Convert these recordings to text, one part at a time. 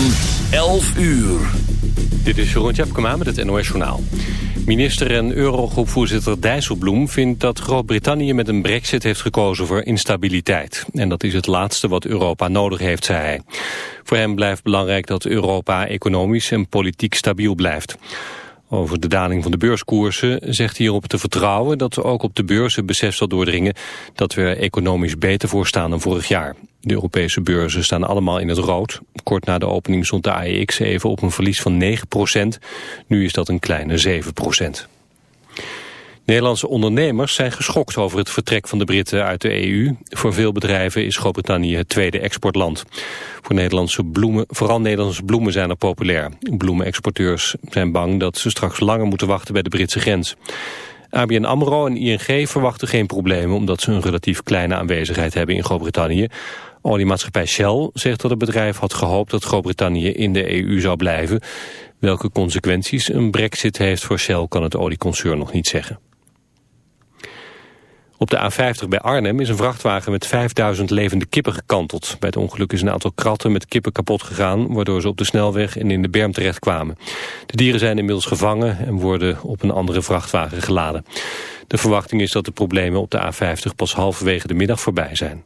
van 11 uur. Dit is Jeroen Tjepkema met het NOS Journaal. Minister en Eurogroepvoorzitter Dijsselbloem vindt dat Groot-Brittannië met een brexit heeft gekozen voor instabiliteit. En dat is het laatste wat Europa nodig heeft, zei hij. Voor hem blijft belangrijk dat Europa economisch en politiek stabiel blijft. Over de daling van de beurskoersen zegt hij erop te vertrouwen dat ook op de beurzen besef zal doordringen dat we er economisch beter voor staan dan vorig jaar. De Europese beurzen staan allemaal in het rood. Kort na de opening stond de AEX even op een verlies van 9% Nu is dat een kleine 7 Nederlandse ondernemers zijn geschokt over het vertrek van de Britten uit de EU. Voor veel bedrijven is Groot-Brittannië het tweede exportland. Voor Nederlandse bloemen, vooral Nederlandse bloemen zijn er populair. Bloemenexporteurs zijn bang dat ze straks langer moeten wachten bij de Britse grens. ABN AMRO en ING verwachten geen problemen omdat ze een relatief kleine aanwezigheid hebben in Groot-Brittannië. Oliemaatschappij Shell zegt dat het bedrijf had gehoopt dat Groot-Brittannië in de EU zou blijven. Welke consequenties een brexit heeft voor Shell kan het olieconcern nog niet zeggen. Op de A50 bij Arnhem is een vrachtwagen met 5000 levende kippen gekanteld. Bij het ongeluk is een aantal kratten met kippen kapot gegaan... waardoor ze op de snelweg en in de berm terechtkwamen. De dieren zijn inmiddels gevangen en worden op een andere vrachtwagen geladen. De verwachting is dat de problemen op de A50 pas halverwege de middag voorbij zijn.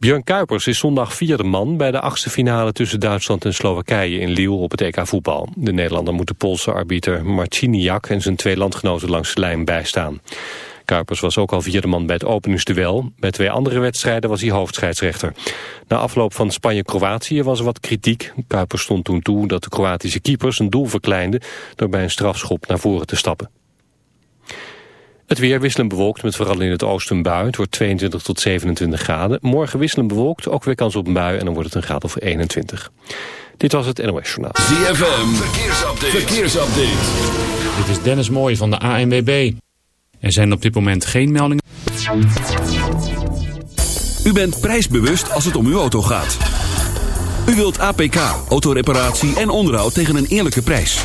Björn Kuipers is zondag vierde man bij de achtste finale tussen Duitsland en Slowakije in Lille op het EK voetbal. De Nederlander moet de Poolse arbiter Marciniak en zijn twee landgenoten langs de lijn bijstaan. Kuipers was ook al vierde man bij het openingsduel. Bij twee andere wedstrijden was hij hoofdscheidsrechter. Na afloop van Spanje-Kroatië was er wat kritiek. Kuipers stond toen toe dat de Kroatische keepers een doel verkleinden... door bij een strafschop naar voren te stappen. Het weer wisselend bewolkt met vooral in het oosten een bui. Het wordt 22 tot 27 graden. Morgen wisselend bewolkt, ook weer kans op een bui en dan wordt het een graad of 21. Dit was het NOS Journaal. ZFM, verkeersupdate. verkeersupdate. Dit is Dennis Mooij van de ANWB. Er zijn op dit moment geen meldingen. U bent prijsbewust als het om uw auto gaat. U wilt APK, autoreparatie en onderhoud tegen een eerlijke prijs.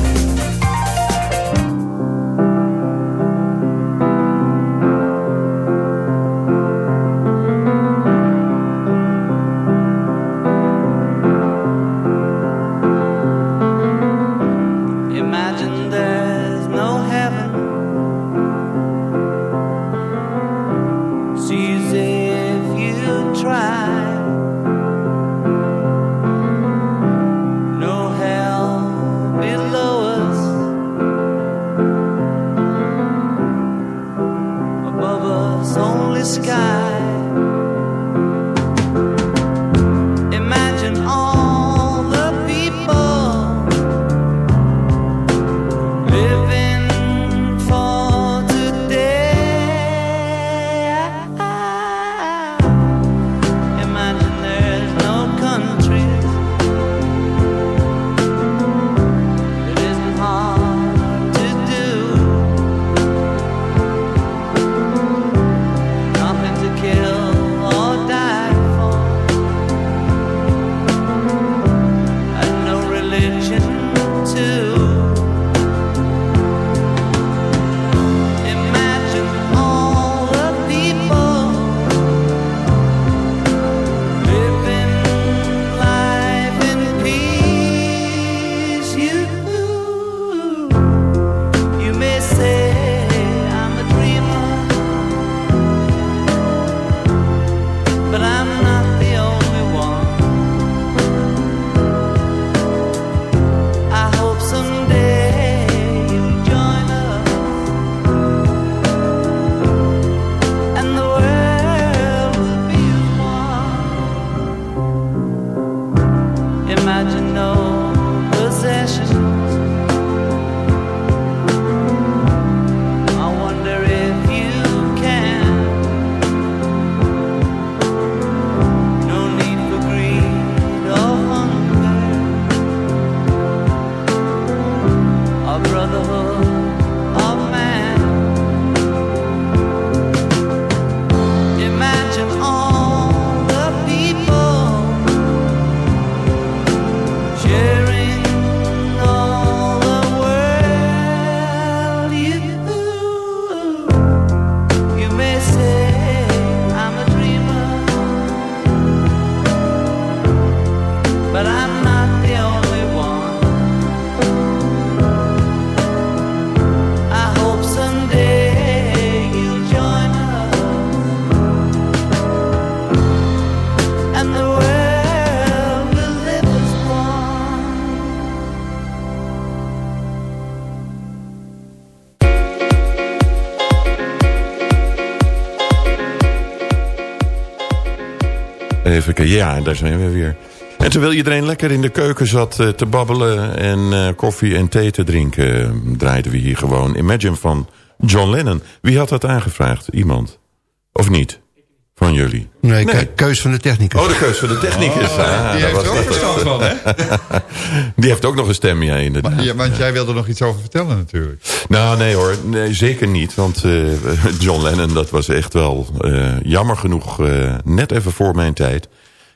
Kijken. Ja, daar zijn we weer. En terwijl iedereen lekker in de keuken zat eh, te babbelen... en eh, koffie en thee te drinken... eh, draaiden we hier gewoon Imagine van John Lennon. Wie had dat aangevraagd? Iemand? Of niet? Van jullie? Nee, ke- keus van de technicus. Oh, de keus van de technicus. Ah, Die heeft er ook verstand van, hè? Die heeft ook nog een stem, ja, inderdaad. Maar, ja, want jij wilde er nog iets over vertellen natuurlijk. Nou, nee hoor. Nee, zeker niet. Want eh, John Lennon, dat was echt wel eh, jammer genoeg eh, net even voor mijn tijd.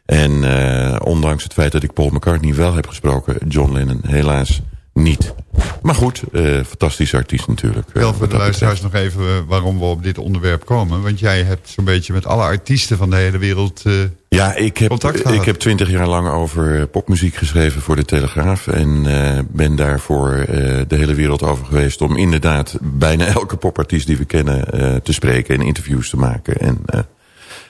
En eh, ondanks het feit dat ik Paul McCartney wel heb gesproken... John Lennon helaas niet. Maar goed, eh fantastische artiest natuurlijk. Wel eh, voor wat de luisteraars nog even waarom we op dit onderwerp komen. Want jij hebt zo'n beetje met alle artiesten van de hele wereld... eh, Ja, ik heb, Contact gehad. ik heb twintig jaar lang over popmuziek geschreven voor de Telegraaf. En eh, ben daarvoor eh, de hele wereld over geweest om inderdaad bijna elke popartiest die we kennen eh, te spreken en interviews te maken. En eh,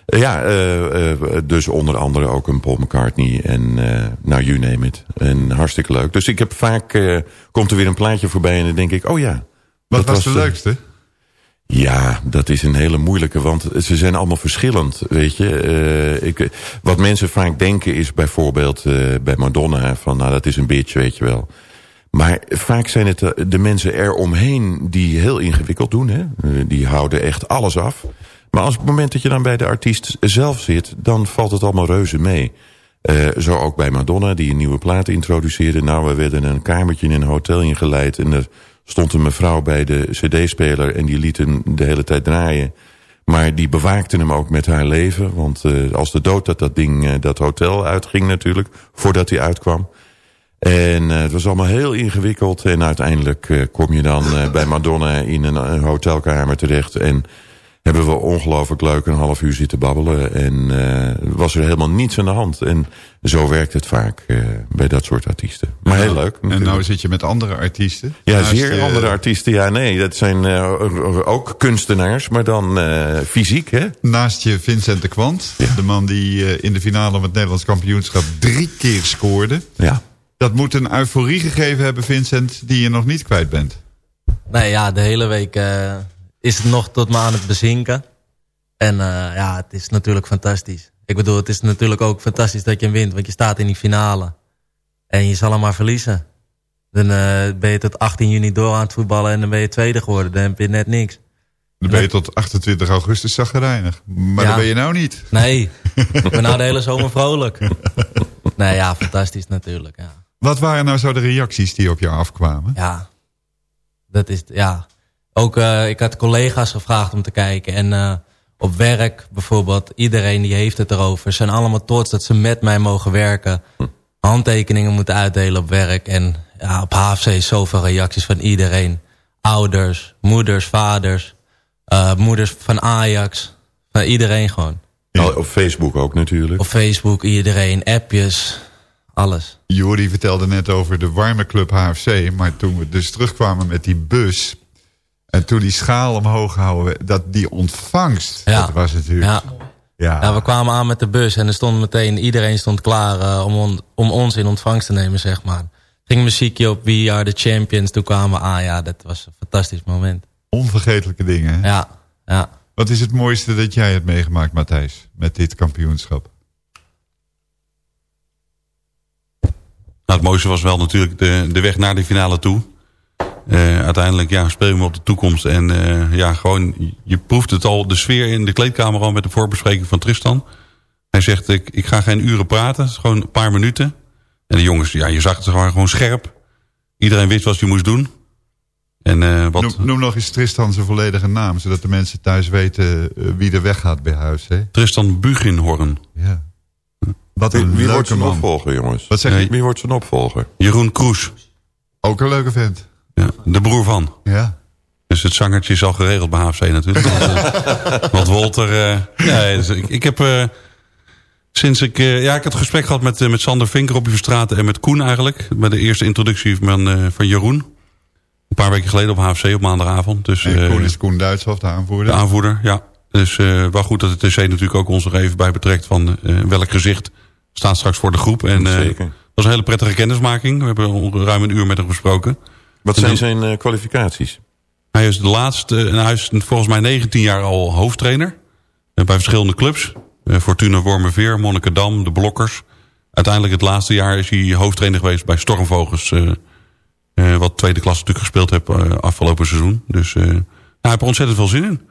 ja, eh, eh, dus onder andere ook een Paul McCartney en eh nou, you name it. En hartstikke leuk. Dus ik heb vaak, komt er weer een plaatje voorbij en dan denk ik, oh ja. wat was de leukste? ja, dat is een hele moeilijke, want ze zijn allemaal verschillend, weet je. Ik, wat mensen vaak denken is bijvoorbeeld bij Madonna van, nou dat is een bitch, weet je wel. Maar vaak zijn het de, de mensen eromheen die heel ingewikkeld doen, hè. Die houden echt alles af. Maar als op het moment dat je dan bij de artiest zelf zit, dan valt het allemaal reuze mee. Eh, zo ook bij Madonna, die een nieuwe plaat introduceerde. Nou, we werden een kamertje in een hotel ingeleid... en er stond een mevrouw bij de cd-speler... en die liet hem de hele tijd draaien. Maar die bewaakte hem ook met haar leven. Want eh, als de dood dat dat ding, eh, dat hotel uitging natuurlijk... voordat hij uitkwam. En het was allemaal heel ingewikkeld. En uiteindelijk kom je dan bij Madonna in een, een hotelkamer terecht... en hebben we ongelooflijk leuk een half uur zitten babbelen. En eh, was er helemaal niets aan de hand. En zo werkt het vaak eh, bij dat soort artiesten. Maar heel leuk. En nou zit je met andere artiesten. ja, Naast zeer je- andere artiesten. Ja, nee, dat zijn eh, ook kunstenaars, maar dan eh, fysiek, hè? Naast je Vincent de Kwant. Ja. De man die eh, in de finale om het Nederlands kampioenschap drie keer scoorde. Ja. Dat moet een euforie gegeven hebben, Vincent, die je nog niet kwijt bent. Nee, ja, de hele week eh, is het nog tot me aan het bezinken. En eh, ja, het is natuurlijk fantastisch. Ik bedoel, het is natuurlijk ook fantastisch dat je wint. Want je staat in die finale. En je zal hem maar verliezen. Dan eh, ben je tot 18 juni door aan het voetballen en dan ben je tweede geworden. Dan heb je net niks. Dan ben je tot 28 augustus zagrijnig. Maar Ja. dat ben je nou niet. Nee, ik ben nou de hele zomer vrolijk. Nee, ja, fantastisch natuurlijk. Ja, Wat waren nou zo de reacties die op jou afkwamen? ja. dat is, ja. Ook, eh, ik had collega's gevraagd om te kijken. En eh, op werk bijvoorbeeld, iedereen die heeft het erover. Ze zijn allemaal trots dat ze met mij mogen werken. Handtekeningen moeten uitdelen op werk. En ja, op HFC zoveel reacties van iedereen. Ouders, moeders, vaders. eh, moeders van Ajax. Van iedereen gewoon. Op Facebook ook natuurlijk. Op Facebook, iedereen, appjes, alles. Jori vertelde net over de warme club HFC. Maar toen we dus terugkwamen met die bus... en toen die schaal omhoog houden... dat die ontvangst, Ja. dat was natuurlijk... Ja. Ja. Ja, we kwamen aan met de bus en er stond meteen, iedereen stond klaar eh, om, on- om ons in ontvangst te nemen, zeg maar. Ging muziekje op We Are The Champions, toen kwamen we aan. Ja, dat was een fantastisch moment. Onvergetelijke dingen. hè? Ja, ja. Wat is het mooiste dat jij hebt meegemaakt, Matthijs, met dit kampioenschap? Nou, het mooiste was wel natuurlijk de, de weg naar de finale toe. Eh, uiteindelijk ja, spelen we op de toekomst. En eh, ja, gewoon, je proeft het al, de sfeer in de kleedkamer al met de voorbespreking van Tristan. Hij zegt, ik, ik ga geen uren praten, het is gewoon een paar minuten. En de jongens, ja, je zag het gewoon, gewoon scherp. Iedereen wist wat hij moest doen. En eh, wat... Noem, noem nog eens Tristan zijn volledige naam... zodat de mensen thuis weten wie er weggaat bij huis. Hè? Tristan Buginhorn. Ja. Wat Wie, een wie leuke wordt zijn opvolger, jongens? Wat zeg je? Wie wordt zijn opvolger? Jeroen Kroes, Ook een leuke vent. Ja, de broer van. Ja. Dus het zangertje is al geregeld bij HFC natuurlijk. want, want Walter... eh, nee, dus ik, ik heb... eh, sinds ik... eh, ja, ik had een gesprek gehad met, met Sander Vinker op Straten en met Koen eigenlijk. Bij de eerste introductie van, eh, van Jeroen. Een paar weken geleden op HFC op maandagavond. Dus, En eh, Koen is Koen Duitshoff, de aanvoerder. de aanvoerder, ja. Dus eh, wel goed dat de TC natuurlijk ook ons nog even bij betrekt... van eh, welk gezicht staat straks voor de groep. En, eh, Zeker. Dat was een hele prettige kennismaking. We hebben ruim een uur met hem gesproken. Wat zijn zijn eh, kwalificaties? Hij is de laatste, en hij is volgens mij 19 jaar al hoofdtrainer. eh, Bij verschillende clubs. eh, Fortuna Wormerveer, Monnikendam, de Blokkers. Uiteindelijk het laatste jaar is hij hoofdtrainer geweest bij Stormvogels. wat tweede klasse natuurlijk gespeeld heb afgelopen seizoen. Dus nou, hij heeft er ontzettend veel zin in.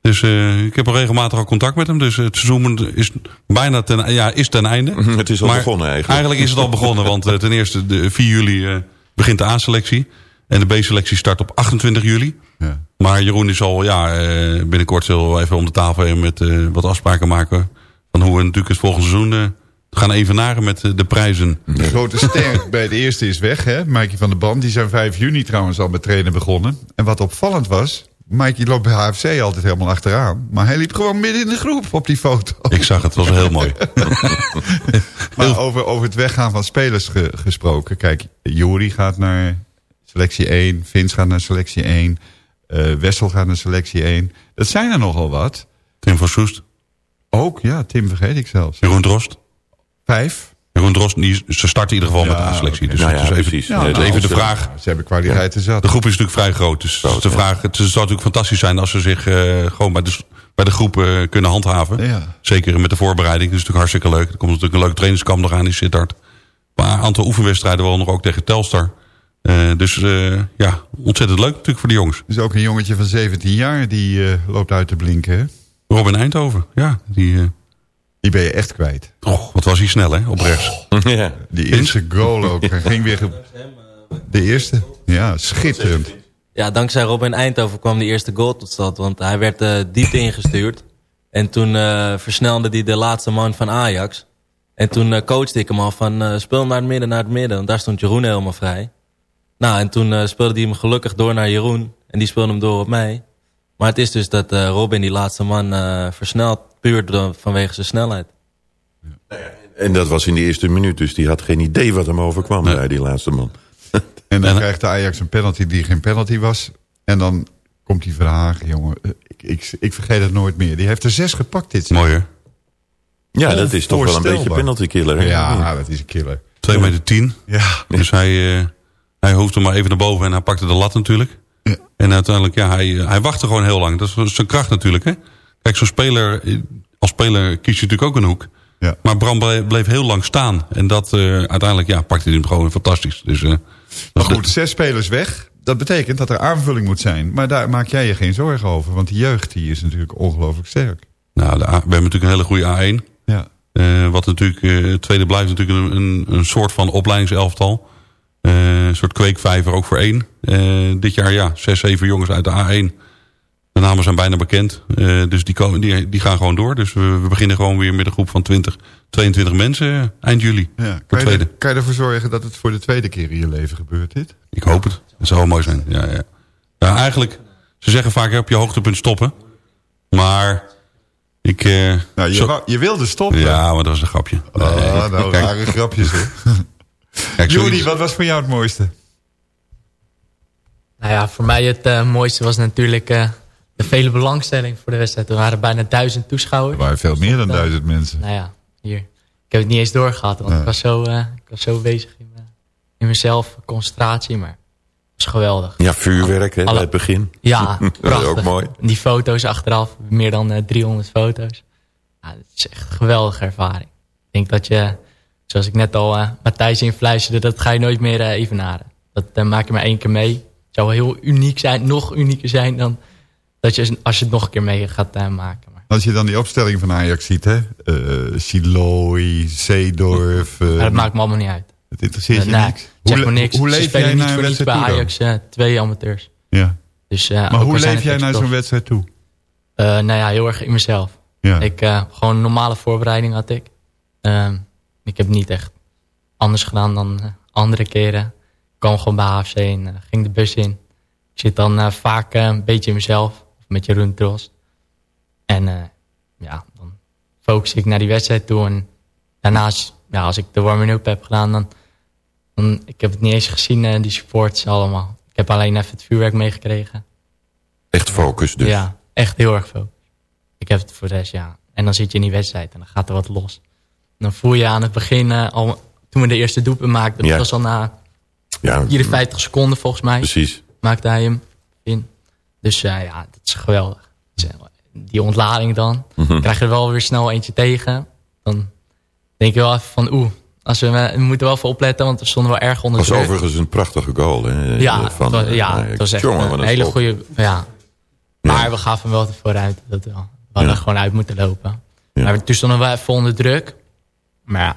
Dus ik heb al regelmatig al contact met hem. Dus het seizoen is bijna ten, ja, is ten einde. Het is al Maar begonnen eigenlijk. Eigenlijk is het al begonnen. Want ten eerste de 4 juli begint de A-selectie. En de B-selectie start op 28 juli. Ja. Maar Jeroen is al ja, eh, binnenkort zullen we even om de tafel heen met eh, wat afspraken maken. Van hoe we natuurlijk het volgende seizoen eh, gaan evenaren met de prijzen. De grote ster bij de eerste is weg, hè? Mikey van der Band. Die zijn 5 juni trouwens al met trainen begonnen. En wat opvallend was... Mikey loopt bij HFC altijd helemaal achteraan. Maar hij liep gewoon midden in de groep op die foto. Ik zag het, het was heel mooi. Maar over, over het weggaan van spelers ge- gesproken. Kijk, Jori gaat naar selectie 1. Vins gaat naar selectie 1. eh, Wessel gaat naar selectie 1. Dat zijn er nogal wat. Tim van Soest, Ook, ja, Tim vergeet ik zelfs. Jeroen Drost. Vijf. Jeroen Drost, die, ze starten in ieder geval Ja, met de A-selectie. oké. Dus Nou het ja, is even, precies. Ja, is nou, even de vraag. Ze hebben kwaliteiten zat. De groep is natuurlijk vrij groot. Dus de vraag, het zou natuurlijk fantastisch zijn als ze zich eh, gewoon bij de, bij de groep eh, kunnen handhaven. Ja. Zeker met de voorbereiding. Dat is natuurlijk hartstikke leuk. Er komt natuurlijk een leuke trainingskamp nog aan in Sittard. Maar een aantal oefenwedstrijden wel nog ook tegen Telstar. Eh, dus eh, ja, ontzettend leuk natuurlijk voor de jongens. Er is ook een jongetje van 17 jaar die eh, loopt uit te blinken. Hè? Robin Eindhoven, ja. Die, eh, Die ben je echt kwijt. oh, wat was hij snel hè, op rechts. Ja. Die eerste goal ook. Hij ging weer... ge- De eerste? Ja, schitterend. Ja, dankzij Robin Eindhoven kwam de eerste goal tot stand. Want hij werd eh diepte ingestuurd. En toen eh, versnelde hij de laatste man van Ajax. En toen eh, coachte ik hem al van eh, speel naar het midden, naar het midden. Want daar stond Jeroen helemaal vrij. Nou, en toen eh, speelde hij hem gelukkig door naar Jeroen. En die speelde hem door op mij. Maar het is dus dat eh, Robin die laatste man eh, versnelt. Puur vanwege zijn snelheid. En dat was in de eerste minuut, dus die had geen idee wat hem overkwam bij die laatste man. En dan krijgt de Ajax een penalty die geen penalty was. En dan komt die Verhagen, jongen. Eh, Ik, ik, ik vergeet het nooit meer. Die heeft er zes gepakt dit seizoen. Mooi hè. Ja, dat is toch wel een beetje penalty killer. hè? Ja, dat is een killer. 2 meter 10. Ja, Dus hij, eh, hij hoefde maar even naar boven en hij pakte de lat natuurlijk. Ja. En uiteindelijk, ja, hij, eh, hij wachtte gewoon heel lang. Dat is zijn kracht natuurlijk, hè. Kijk, zo'n speler, als speler kies je natuurlijk ook een hoek. ja. Maar Bram ble- bleef heel lang staan. En dat eh, uiteindelijk, ja, pakte hij hem gewoon fantastisch. Dus, eh, Maar goed, zes spelers weg. Dat betekent dat er aanvulling moet zijn. Maar daar maak jij je geen zorgen over. Want die jeugd die is natuurlijk ongelooflijk sterk. Nou, de A- we hebben natuurlijk een hele goede A1. Ja. Eh, wat natuurlijk, eh, het tweede blijft natuurlijk een, een, soort van opleidingselftal. Eh, een soort kweekvijver ook voor één. Dit jaar ja, zes, zeven jongens uit de A1. De namen zijn bijna bekend. Dus die, komen, die, die gaan gewoon door. Dus we, we beginnen gewoon weer met een groep van 20, 22 mensen eh, eind juli. Ja. Voor Kan, je tweede. er, kan je ervoor zorgen dat het voor de tweede keer in je leven gebeurt dit? Ik hoop het. Het zou wel mooi zijn. Ja, ja. ja, eigenlijk, ze zeggen vaak hè, op je hoogtepunt stoppen. Maar ik... eh, Nou, je, zo- je wilde stoppen. ja, maar dat was een grapje. Oh, nou, kijk, rare grapjes hoor. kijk, Judy, zoiets- wat was voor jou het mooiste? Nou ja, voor mij het eh, mooiste was natuurlijk eh, de vele belangstelling voor de wedstrijd. Er waren bijna duizend toeschouwers. Er waren veel meer dan duizend mensen. Nou ja, hier. Ik heb het niet eens doorgehad, want ik, was zo, eh, ik was zo bezig in, me- in mezelf, concentratie. Maar het was geweldig. Ja, vuurwerk hè, bij het begin. Ja, dat is prachtig. ook mooi. Die foto's achteraf, meer dan eh, 300 foto's. Ja, het is echt een geweldige ervaring. Ik denk dat je, zoals ik net al eh Matthijs influisterde, dat ga je nooit meer eh, evenaren. Dat eh, maak je maar één keer mee. Het zou heel uniek zijn, nog unieker zijn dan dat je, als je het nog een keer mee gaat eh, maken. Als je dan die opstelling van Ajax ziet, hè? Uh, Siloy, Zeedorf. eh, maar dat maakt me allemaal niet uit. Het interesseert je nee, niks. zeg maar niks. Hoe Ze leef jij niet naar een bij wedstrijd toe dan? Ajax, eh, twee amateurs. Ja. Dus, eh, Maar hoe leef jij naar zo'n wedstrijd toe? Eh, nou ja, heel erg in mezelf. Ja. Ik, eh, gewoon een normale voorbereiding had ik. Ehm, ik heb niet echt anders gedaan dan eh, andere keren. Ik kwam gewoon bij HFC en eh, ging de bus in. Ik zit dan eh, vaak eh, een beetje in mezelf. Of met Jeroen Trost. En eh, ja, dan focus ik naar die wedstrijd toe. En daarnaast, ja, als ik de warming-up heb gedaan, dan, dan... Ik heb het niet eens gezien, eh, die supports allemaal. Ik heb alleen even het vuurwerk meegekregen. Echt focus dus. Ja, echt heel erg veel. Ik heb het voor de rest, ja. En dan zit je in die wedstrijd en dan gaat er wat los. Dan voel je aan het begin, eh, al, toen we de eerste doelpunt maakten, dat was al na Ja, 54 seconden volgens mij, precies. maakte hij hem in. Dus ja, dat is geweldig. Het is, die ontlading dan. Mhm. Krijg je er wel weer snel eentje tegen. Dan denk je wel even van oeh, als we, we moeten wel even opletten, want we stonden wel erg onder was druk. overigens een prachtige goal. Hè, Ja, van, het was, ja eh, het was echt jongen, een, hele goede... Ja. Maar we gaven hem wel vooruit. Dat wel. We hadden Ja. gewoon uit moeten lopen. Ja. Maar toen stonden we even onder druk. Maar ja,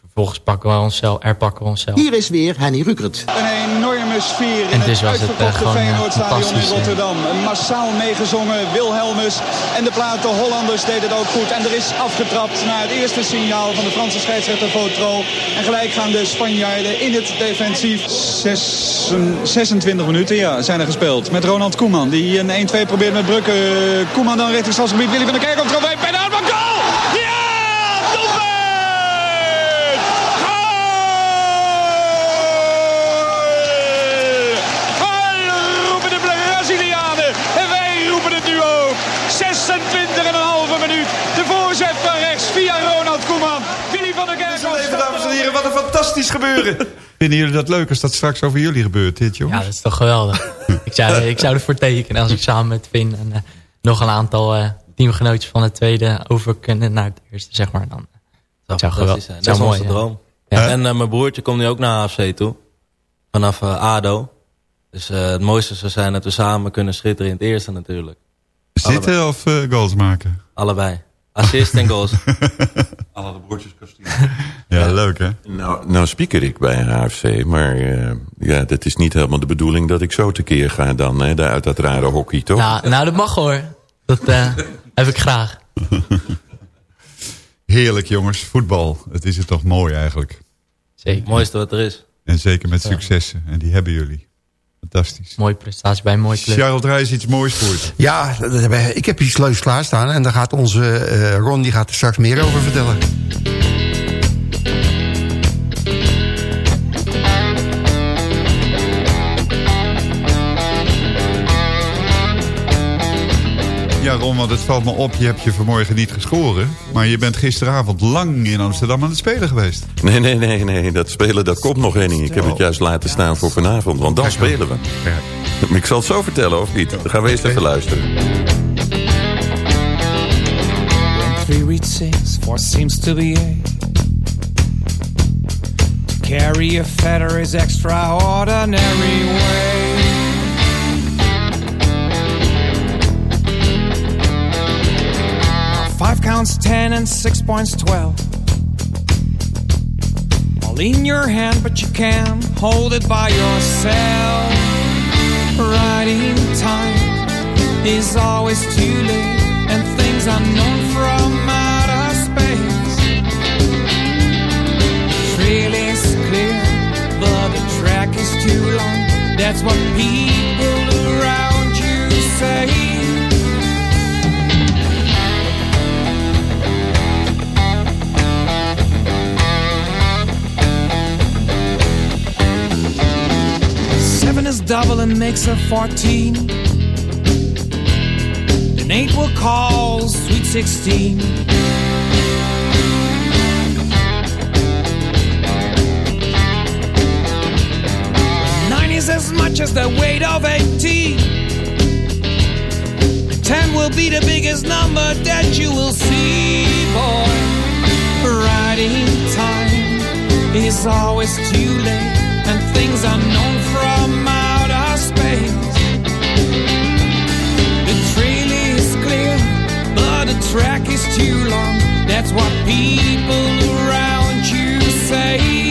vervolgens pakken we onszelf, er pakken we onszelf. Hier is weer Henny Rukert. Een enorme sfeer in En dus het was het, uitverkochte gewoon, Feyenoordstadion in. Rotterdam. Massaal meegezongen, Wilhelmus en de plaat De Hollanders deden het ook goed. En er is afgetrapt na het eerste signaal van de Franse scheidsrechter Votro. En gelijk gaan de Spanjaarden in het defensief. Zes- 26 minuten ja, zijn er gespeeld met Ronald Koeman. Die een 1-2 probeert met Brukken. Koeman dan richting Stadsgebied. Willy van der Kerkhoff trofee bij de aanval. Goal! Wat een fantastisch gebeuren. Vinden jullie dat leuk als dat straks over jullie gebeurt, dit jongens? Ja, dat is toch geweldig. ik, zou, ik zou ervoor tekenen als ik samen met Vin en eh, nog een aantal eh, teamgenootjes van het tweede over kunnen naar het eerste, zeg maar. Dan. Dat zou geweldig zijn. zou Dat is mooi, onze ja. droom. Ja. En eh, mijn broertje komt nu ook naar AFC toe. Vanaf eh, ADO. Dus eh, het mooiste zou zijn dat we samen kunnen schitteren in het eerste natuurlijk. Zitten of eh, goals maken? Allebei. Assist en goals. Alle de broertjes. Ja, leuk hè? Nou, nou speaker ik bij HFC, maar eh, ja, dat is niet helemaal de bedoeling dat ik zo tekeer ga dan, hè, daar uit dat rare hockey, toch? Nou, nou, dat mag hoor. Dat eh, heb ik graag. Heerlijk jongens, voetbal. Het is het toch mooi eigenlijk. Zeker. Het mooiste wat er is. En zeker met successen. En die hebben jullie. Fantastisch. Mooie prestatie bij een mooie club. Charles Drijs iets moois voor je. Ja, ik heb iets leuks klaarstaan. En daar gaat onze eh, Ron die gaat er straks meer over vertellen. Ja Ron, want het valt me op, je hebt je vanmorgen niet geschoren. Maar je bent gisteravond lang in Amsterdam aan het spelen geweest. Nee, nee, nee, nee, dat spelen dat komt nog, Henning. Ik heb het juist laten staan voor vanavond, want dan spelen we. Ik zal het zo vertellen, of niet? Dan gaan we eerst even luisteren. Three reads six, four seems to be eight. To carry a feather is extraordinary way. Five counts ten and six points twelve. All in your hand, but you can't hold it by yourself. In time is always too late, and things unknown from outer space. Trail is clear, but the track is too long. That's what people around you say. Double and makes a fourteen. Then eight will call sweet sixteen. Nine is as much as the weight of eighteen. Ten will be the biggest number that you will see, boy. In time is always too late, and things are known track is too long. That's what people around you say.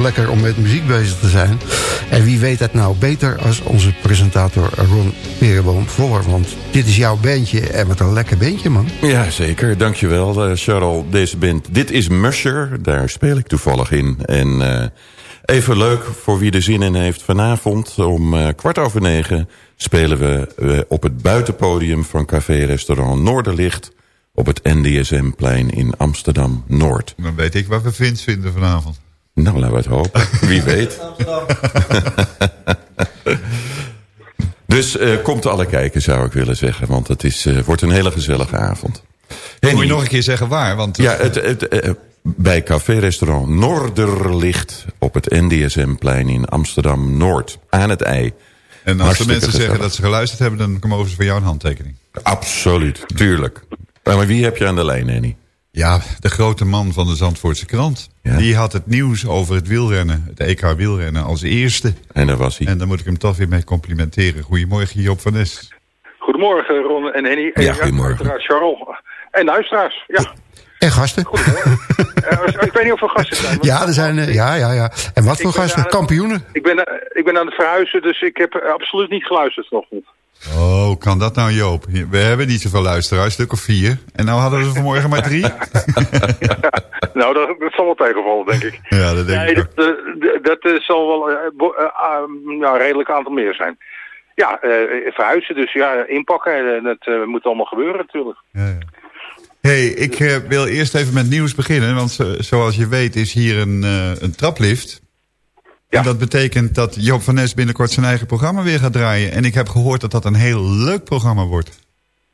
Lekker om met muziek bezig te zijn. En wie weet dat nou beter als onze presentator Ron Perenboom Voller. Want dit is jouw bandje en wat een lekker bandje, man. Ja, zeker. Dankjewel, uh, Charles. Deze band. Dit is Musher. Daar speel ik toevallig in. En uh, even leuk voor wie er zin in heeft. Vanavond om uh, kwart over negen spelen we uh, op het buitenpodium van café-restaurant Noorderlicht op het NDSM-plein in Amsterdam-Noord. Dan weet ik wat we Vince vinden vanavond. Nou, laten we het hopen. Wie weet. dus uh, komt alle kijken, zou ik willen zeggen. Want het is, uh, wordt een hele gezellige avond. Henny, Moet je nog een keer zeggen waar? Want, ja, het, het, uh, bij café-restaurant Noorderlicht... op het NDSM-plein in Amsterdam-Noord. Aan het ei. En als de mensen gezellig. zeggen dat ze geluisterd hebben... dan mogen ze voor jou een handtekening. Absoluut, tuurlijk. Maar wie heb je aan de lijn, Henny? Ja, de grote man van de Zandvoortse krant. Ja? Die had het nieuws over het wielrennen, het EK wielrennen, als eerste. En daar was hij. En daar moet ik hem toch weer mee complimenteren. Goedemorgen, Joop van Nes. Goedemorgen, Ron en Henny. Ja, goedemorgen. Charles. En luisteraars, ja. En gasten. Goedemorgen. uh, ik weet niet of er gasten zijn. Ja, er zijn, uh, ja, ja, ja. En wat voor gasten? Aan, Kampioenen? Ik ben, uh, ik ben aan het verhuizen, dus ik heb absoluut niet geluisterd nog niet. Oh, kan dat nou Joop? We hebben niet zoveel luisteraars, stuk of vier. En nou hadden we vanmorgen maar drie. ja, nou, dat, dat zal wel tegenvallen, denk ik. Ja, dat denk nee, ik ook. Dat, dat, dat zal wel uh, uh, nou, een redelijk aantal meer zijn. Ja, uh, verhuizen, dus ja, inpakken. Dat moet allemaal gebeuren natuurlijk. Ja, ja. hey, ik wil eerst even met nieuws beginnen. Want zoals je weet is hier een, een traplift... Ja. En dat betekent dat Joop van Nes binnenkort zijn eigen programma weer gaat draaien. En ik heb gehoord dat dat een heel leuk programma wordt.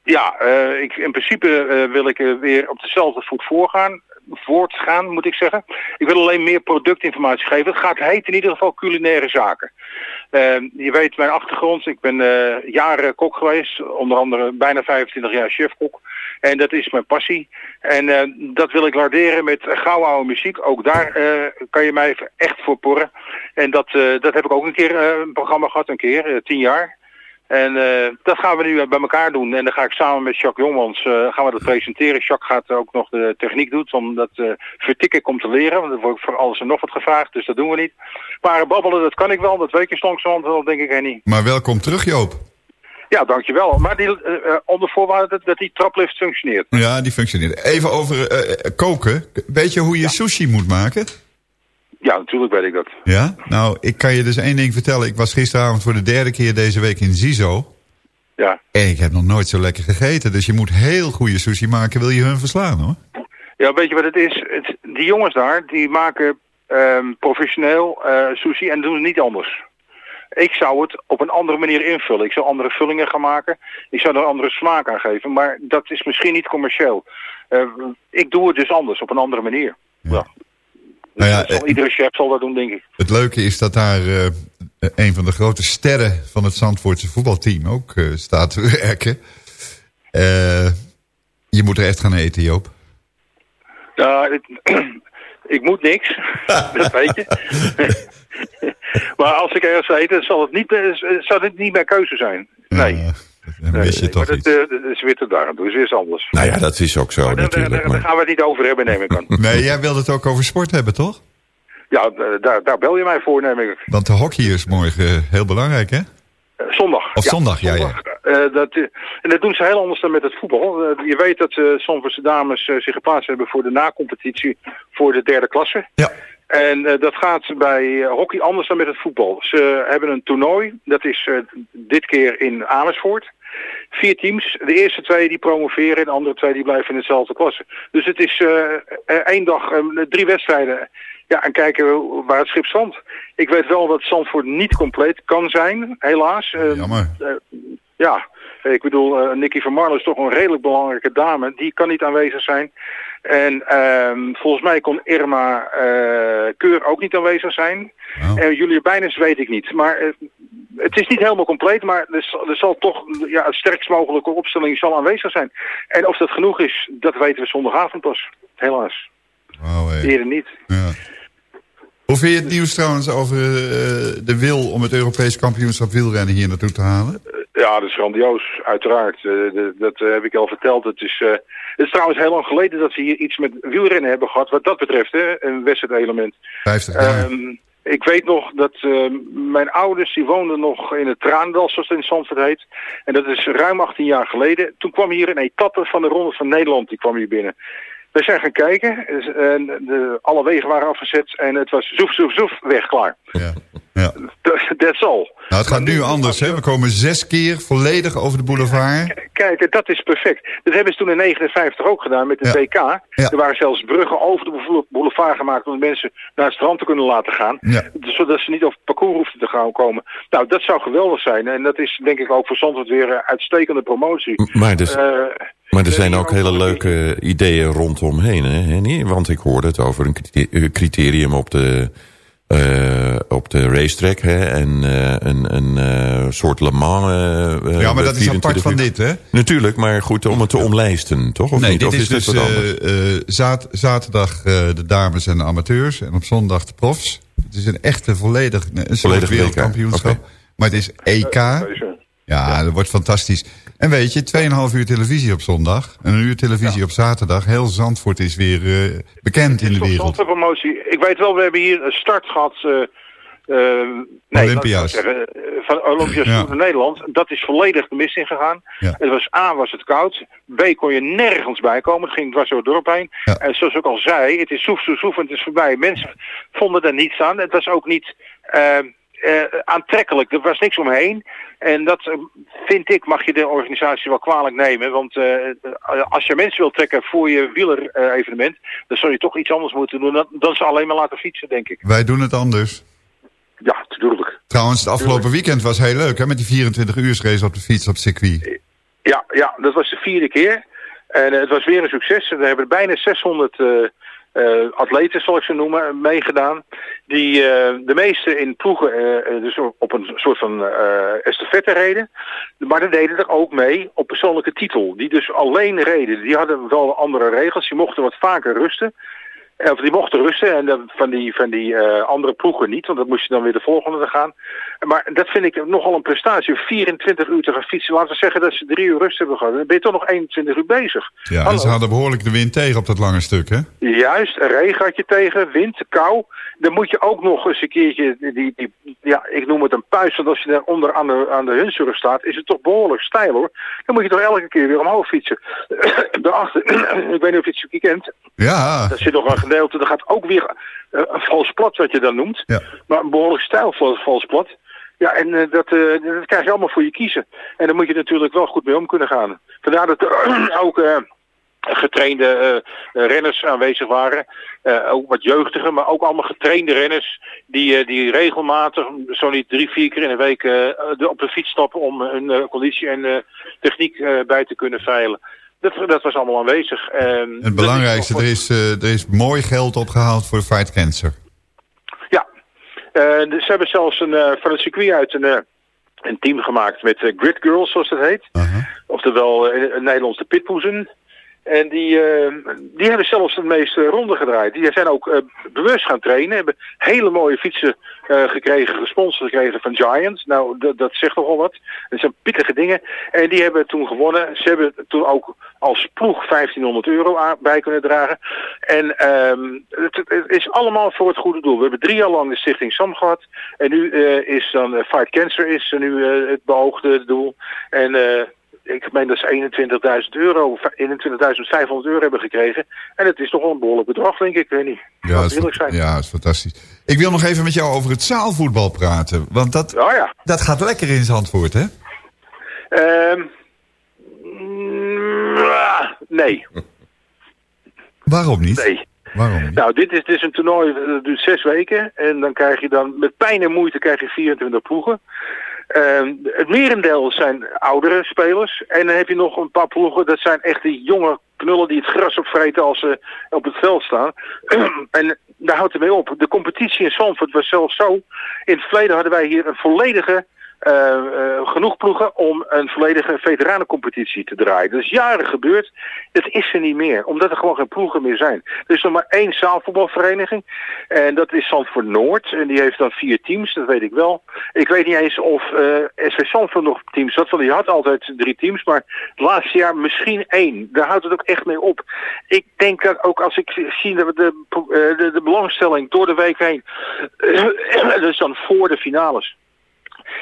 Ja, uh, ik, in principe uh, wil ik uh, weer op dezelfde voet voorgaan. Voortgaan, moet ik zeggen. Ik wil alleen meer productinformatie geven. Het gaat heet in ieder geval culinaire zaken. je weet mijn achtergrond. Ik ben jaren kok geweest. Onder andere bijna 25 jaar chefkok. En dat is mijn passie. En uh, dat wil ik waarderen met gouden oude muziek. Ook daar uh, kan je mij echt voor porren. En dat, uh, dat heb ik ook een keer een programma gehad, een keer, tien jaar. En dat gaan we nu bij elkaar doen. En dan ga ik samen met Jacques Jongmans gaan we dat presenteren. Jacques gaat ook nog de techniek doen om dat vertikken komt te leren. Want er wordt voor alles en nog wat gevraagd, dus dat doen we niet. Maar babbelen, dat kan ik wel. Dat weet je langzamerhand wel, denk ik, niet. Maar welkom terug, Joop. Ja, dankjewel. Maar die, uh, onder voorwaarde dat, die traplift functioneert. Ja, die functioneert. Even over uh, koken. Weet je hoe je ja. sushi moet maken? Ja, natuurlijk weet ik dat. Ja? Nou, ik kan je dus één ding vertellen. Ik was gisteravond voor de derde keer deze week in Zizo. Ja. En ik heb nog nooit zo lekker gegeten. Dus je moet heel goede sushi maken, wil je hun verslaan hoor. Ja, weet je wat het is? Het, die jongens daar, die maken um, professioneel uh, sushi en doen het niet anders. Ik zou het op een andere manier invullen. Ik zou andere vullingen gaan maken. Ik zou er een andere smaak aan geven. Maar dat is misschien niet commercieel. Uh, ik doe het dus anders, op een andere manier. Ja. ja. Nou ja, zal, iedere chef zal dat doen, denk ik. Het leuke is dat daar uh, een van de grote sterren van het Zandvoortse voetbalteam ook uh, staat te werken. je moet er echt gaan eten, Joop. Ja, ik moet niks. dat weet je. maar als ik ergens weet, zal het niet, zal het niet mijn keuze zijn. Nee. Uh, dan mis je nee, toch maar iets. dat, uh, is weer te. Dus is anders. Nou ja, dat is ook zo maar natuurlijk. Daar, daar gaan we het niet over hebben, neem ik aan. nee, jij wilde het ook over sport hebben, toch? Ja, daar, daar bel je mij voor, neem ik. Want de hockey is morgen heel belangrijk, hè? Zondag. Of ja, zondag, ja, zondag. ja. Uh, dat, uh, en dat doen ze heel anders dan met het voetbal. je weet dat uh, sommige dames zich geplaatst hebben voor de nacompetitie voor de derde klasse. Ja. En uh, dat gaat bij uh, hockey anders dan met het voetbal. Ze hebben een toernooi, dat is uh, dit keer in Amersfoort. Vier teams, de eerste twee die promoveren en de andere twee die blijven in hetzelfde klasse. Dus het is één dag, drie wedstrijden. Ja, en kijken waar het schip strandt. Ik weet wel dat Zandvoort niet compleet kan zijn, helaas. Jammer. ja, ik bedoel, Nicky van Marlen is toch een redelijk belangrijke dame. Die kan niet aanwezig zijn. En um, volgens mij kon Irma uh, Keur ook niet aanwezig zijn. Oh. En Julia Bijnens weet ik niet. Maar uh, het is niet helemaal compleet, maar er, er zal toch ja, het sterkst mogelijke opstelling zal aanwezig zijn. En of dat genoeg is, dat weten we zondagavond pas. Helaas. Wow, hey. Eerder niet. Ja. Hoe vind je het nieuws trouwens over eh, de wil om het Europees kampioenschap wielrennen hier naartoe te halen? Ja, dat is grandioos, uiteraard. Eh, dat eh, heb ik al verteld. Het is, eh, het is trouwens heel lang geleden dat we hier iets met wielrennen hebben gehad. Wat dat betreft, hè, een wedstrijdelement. 50 jaar. Ehm, ik weet nog dat eh, mijn ouders, die woonden nog in het Traandal, zoals het in Zandvoort heet. En dat is ruim 18 jaar geleden. Toen kwam hier een etappe van de Ronde van Nederland, die kwam hier binnen. We zijn gaan kijken en de, alle wegen waren afgezet en het was zoef, zoef, zoef, weg, klaar. Ja. Ja. That's all. Nou, het gaat nu anders, hè? We komen zes keer volledig over de boulevard. Kijk, dat is perfect. Dat hebben ze toen in 59 ook gedaan met de Ja. WK. Er waren zelfs bruggen over de boule- boulevard gemaakt om de mensen naar het strand te kunnen laten gaan. Ja. Zodat ze niet over het parcours hoefden te gaan komen. Nou, dat zou geweldig zijn. En dat is denk ik ook voor Zandvoort weer een uitstekende promotie. Maar dus- Eh, Maar er zijn ook hele leuke ideeën rondomheen, hè, Henny? Want ik hoorde het over een eh, criterium op de, eh, op de racetrack, hè? En eh, een, een eh, soort Le Mans... Ja, maar dat is 24 apart van uur. dit, hè? Natuurlijk, maar goed, om het te omlijsten, toch? Of nee, niet? dit Of is, dit dus wat anders? eh, eh, zaad- zaterdag eh, de dames en de amateurs en op zondag de profs. Het is een echte volledig, een Volledig wereldkampioenschap. Maar het is EK. Ja, dat wordt fantastisch. En weet je, 2,5 uur televisie op zondag. En een uur televisie op zaterdag. Heel Zandvoort is weer eh, bekend in de wereld. Zandvoort promotie. Ik weet wel, we hebben hier een start gehad... eh, eh, nee, Olympia's. zeggen, van Olympia's Ja. van Nederland. Dat is volledig de mist ingegaan. Ja. Het was A, was het koud. B, kon je nergens bij komen. Het ging dwars door het dorp heen. En zoals ik al zei, het is soef, soef, soef en het is voorbij. Mensen vonden er niets aan. Het was ook niet eh, aantrekkelijk. Er was niks omheen. En dat eh, vind ik, mag je de organisatie wel kwalijk nemen. Want eh, als je mensen wilt trekken voor je wieler-evenement... dan zul je toch iets anders moeten doen dan, dan ze alleen maar laten fietsen, denk ik. Wij doen het anders. Ja, natuurlijk. Trouwens, het afgelopen weekend was heel leuk, hè? Met die 24 uur race op de fiets op het circuit. Ja, ja, dat was de vierde keer. En het was weer een succes. Er hebben bijna 600 eh, eh, atleten, zal ik ze noemen, meegedaan. Die eh, de meeste in ploegen eh, dus op een soort van eh estafette reden. Maar die deden er ook mee op persoonlijke titel. Die dus alleen reden. Die hadden wel andere regels. Die mochten wat vaker rusten. Eh, Of die mochten rusten en dan van die, van die eh, andere ploegen niet, want dan moest je dan weer de volgende te gaan. Maar dat vind ik nogal een prestatie. 24 uur te gaan fietsen. Laten we zeggen dat ze drie uur rust hebben gehad. Dan ben je toch nog 21 uur bezig. Ja, en ze hadden behoorlijk de wind tegen op dat lange stuk, hè? Juist, een regen had je tegen, wind, kou. Dan moet je ook nog eens een keertje, die, die, ja, ik noem het een puis, want als je daaronder aan de, aan de Hunsrug staat, is het toch behoorlijk steil hoor. Dan moet je toch elke keer weer omhoog fietsen. Daarachter, ik weet niet of je het circuit kent, Ja. daar zit nog een gedeelte, er gaat ook weer eh, een vals plat wat je dan noemt. Ja. Maar een behoorlijk stijl vals, vals plat. Ja, en eh, dat, eh, dat krijg je allemaal voor je kiezen. En daar moet je natuurlijk wel goed mee om kunnen gaan. Vandaar dat er ook getrainde renners aanwezig waren. Ook wat jeugdige, maar ook allemaal getrainde renners. Die, die regelmatig, zo niet drie, vier keer in de week, de- op de fiets stappen om hun conditie en techniek bij te kunnen veilen. Dat, dat was allemaal aanwezig. En Het belangrijkste, er is, eh, er is mooi geld opgehaald voor Fight Cancer. Eh, dus ze hebben zelfs een, eh, van het circuit uit een, eh, een team gemaakt met eh, Grid Girls, zoals dat heet. Oftewel eh, in het Nederlands de Pitpoezen. En die, eh, die hebben zelfs de meeste ronden gedraaid. Die zijn ook eh, bewust gaan trainen. Hebben hele mooie fietsen eh, gekregen, gesponsord gekregen van Giants. Nou, dat, zegt nogal wat. Dat zijn pittige dingen. En die hebben toen gewonnen. Ze hebben toen ook als ploeg 1500 euro bij kunnen dragen. En ehm, het, het is allemaal voor het goede doel. We hebben drie jaar lang de stichting SAM gehad. En nu eh, is dan eh, Fight Cancer is nu eh, het beoogde doel. En eh, ik meen dat ze 21.000 euro, 21.500 euro hebben gekregen. En het is toch wel een behoorlijk bedrag, denk ik. Ik weet niet. Ja, dat is, zijn. ja, is fantastisch. Ik wil nog even met jou over het zaalvoetbal praten. Want dat, Oh ja. dat gaat lekker in Zandvoort, hè? Ehm, mm, ah, nee. Waarom niet? Nee. Waarom niet? Nou, dit is, dit is een toernooi dat duurt zes weken. En dan krijg je dan met pijn en moeite krijg je 24 ploegen. Ehm, het merendeel zijn oudere spelers. En dan heb je nog een paar ploegen, dat zijn echt die jonge knullen die het gras opvreten als ze op het veld staan. en daar houdt het mee op. De competitie in Zandvoort was zelfs zo. In het verleden hadden wij hier een volledige genoeg ploegen om een volledige veteranencompetitie te draaien. Dat is jaren gebeurd. Dat is er niet meer, omdat er gewoon geen ploegen meer zijn. Er is nog maar één zaalvoetbalvereniging. En dat is Zandvoort Noord. En die heeft dan vier teams, dat weet ik wel. Ik weet niet eens of eh SV Zandvoort nog teams had, want die had altijd drie teams. Maar het laatste jaar misschien één. Daar houdt het ook echt mee op. Ik denk dat ook als ik zie dat de, eh, de, de belangstelling door de week heen... dat dan voor de finales.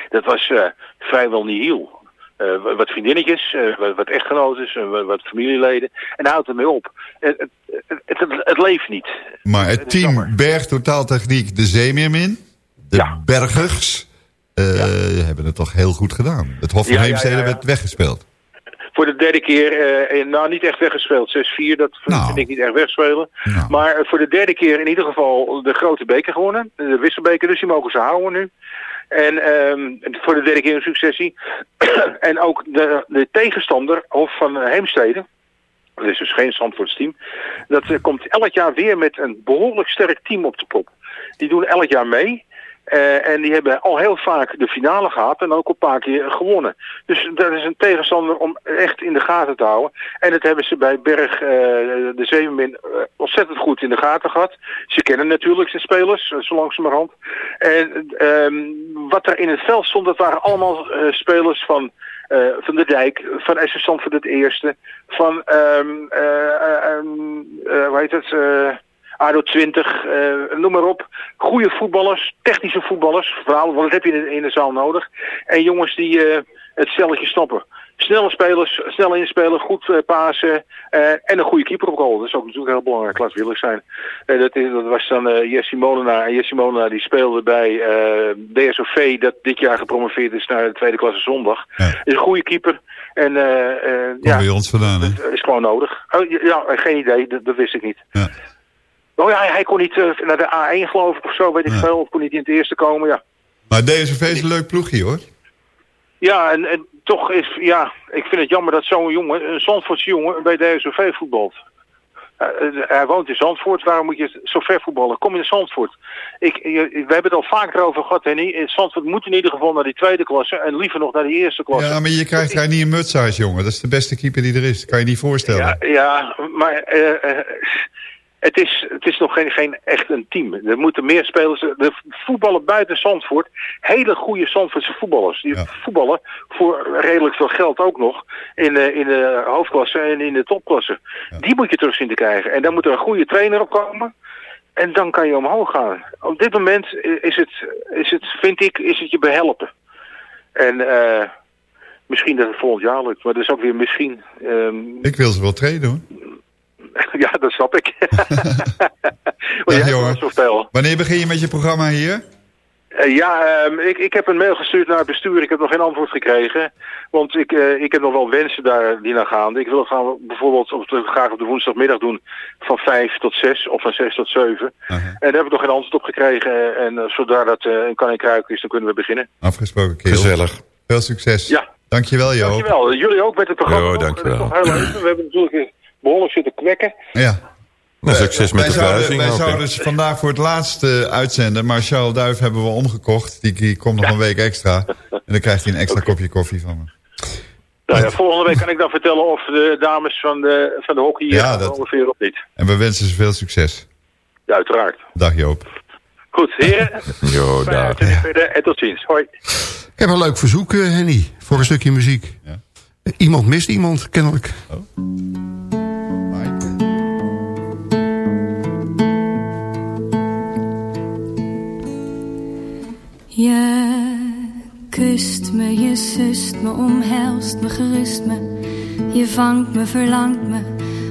Dat was eh, vrijwel nihil. Eh, wat vriendinnetjes, eh, wat, wat echtgenoten, eh, wat, familieleden. En daar houdt het mee op. Het, het, het, het- leeft niet. Maar het team Berg Totaaltechniek, de Zeemeermin, de Bergers, eh, hebben het toch heel goed gedaan. Het Hof van Ja, ja, Heemstede ja, ja. werd weggespeeld. Voor de derde keer, nou niet echt weggespeeld. 6-4, dat vind- Nou. vind ik niet echt wegspelen. Maar eh, voor de derde keer in ieder geval de grote beker gewonnen. De wisselbeker, dus die mogen ze houden nu. En ehm, voor de derde keer successie. en ook de, de tegenstander, Hof van Heemstede. Dat is dus geen Zandvoorts team. Dat eh, komt elk jaar weer met een behoorlijk sterk team op de prop. Die doen elk jaar mee. Eh, en die hebben al heel vaak de finale gehad en ook een paar keer gewonnen. Dus dat is een tegenstander om echt in de gaten te houden. En dat hebben ze bij Berg, eh, de Zeemermin, eh, ontzettend goed in de gaten gehad. Ze kennen natuurlijk de spelers, zo langzamerhand. En ehm, wat er in het veld stond, dat waren allemaal spelers van, van de Dijk, van SS Zandvoort het Eerste, van, eh, hoe heet het... ADO 20, eh, noem maar op. Goede voetballers, technische voetballers, vooral, want dat heb je in, in de zaal nodig. En jongens die eh, het stelletje snappen. Snelle spelers, snel inspelen, goed eh, pasen en een goede keeper op goal. Dat is ook natuurlijk heel belangrijk, laat willig zijn. Dat, is- dat was dan Jesse Molenaar. En Jesse Molenaar die speelde bij DSOV, dat dit jaar gepromoveerd is naar de tweede klasse zondag. Is een goede keeper. En ja, bij ons vandaan, hè? dat is gewoon nodig. Oh, ja, ja, geen idee, dat, dat wist ik niet. Oh ja, hij, kon niet eh, naar de A1 geloof ik of zo, weet ik veel. Of kon niet in het eerste komen, ja. Maar DSV is een leuk ploegje, hoor. Ja, en, en toch is, ja, ik vind het jammer dat zo'n jongen, een Zandvoortse jongen, bij de SOV voetbalt. Eh, eh, hij woont in Zandvoort, waarom moet je zo ver voetballen? Kom in Zandvoort. Ik, je- we hebben het al vaker over gehad, Henny. In Zandvoort moet in ieder geval naar die tweede klasse en liever nog naar die eerste klasse. Ja, maar je krijgt daar niet een mutshuis, jongen. Dat is de beste keeper die er is. Kan je niet voorstellen. Ja, maar eh, eh, het, is, het is nog geen, geen echt een team. Er moeten meer spelers... De voetballen buiten Zandvoort, hele goede Zandvoortse voetballers. Die voetballen voor redelijk veel geld ook nog in, de in de hoofdklasse en in de topklasse. Die moet je terug zien te krijgen. En dan moet er een goede trainer op komen. En dan kan je omhoog gaan. Op dit moment is het, is het vind ik, is het je behelpen. En eh, misschien dat het volgend jaar lukt, maar dat is ook weer misschien. Ehm, Ik wil ze wel trainen, hoor. ja, dat snap ik. maar Dag, jij jongen. hebt zoveel. Wanneer begin je met je programma hier? Eh, ja, ehm, ik, ik heb een mail gestuurd naar het bestuur. Ik heb nog geen antwoord gekregen. Want ik, eh, ik heb nog wel wensen daar die naar gaan. Ik wil het gaan bijvoorbeeld op de, graag op de woensdagmiddag doen. Van 5 tot 6 of van 6 tot 7. En daar heb ik nog geen antwoord op gekregen. En uh, zodra dat uh, een kan in kruiken is, dan kunnen we beginnen. Afgesproken, Keel. Gezellig. Veel succes. Ja. Dankjewel, Joop. Dankjewel. Jullie ook met het programma. Jo, dankjewel. We hebben natuurlijk behoorlijk zitten kwekken. Ja. Nou, succes met wij de zouden, verhuizing Wij zouden dus vandaag voor het laatst uh, uitzenden, maar Charles Duif hebben we omgekocht. Die, die komt nog een week extra. En dan krijgt hij een extra kopje koffie van me. Nou ja, volgende week kan ik dan vertellen of de dames van de, van de hockey Ja, ja, dat- ongeveer of niet. En we wensen ze veel succes. Ja, uiteraard. Dag Joop. Goed, heren. Jo, verder en tot ziens. Hoi. Ik heb een leuk verzoek, eh, Henny, voor een stukje muziek. Eh, Iemand mist iemand, kennelijk. Je kust me, je sust me, omhelst me, gerust me. Je vangt me, verlangt me,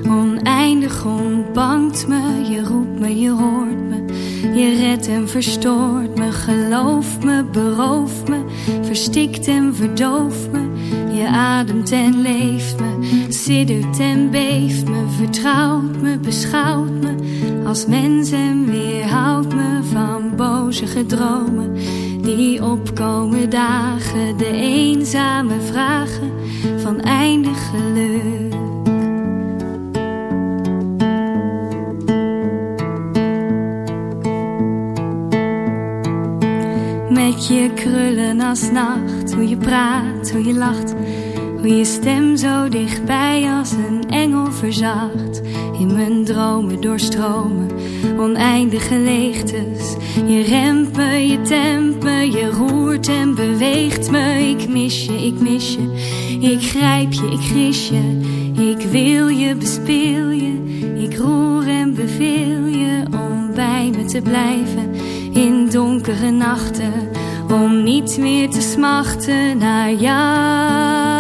oneindig ontbangt me. Je roept me, je hoort me, je redt en verstoort me. Geloof me, berooft me, verstikt en verdooft me. Je ademt en leeft me, siddert en beeft me. Vertrouwt me, beschouwt me als mens en weerhoudt me van boze gedromen die opkomen dagen, de eenzame vragen van eindig geluk. Met Je krullen als nacht, hoe je praat, hoe je lacht. Hoe je stem zo dichtbij als een engel verzacht. In mijn dromen doorstromen, oneindige leegtes. Je remt me, je tempt me, je roert en beweegt me. Ik mis je, ik mis je, ik grijp je, ik gris je. Ik wil je, bespeel je, ik roer en beveel je. Om bij me te blijven in donkere nachten. Om niet meer te smachten naar jou.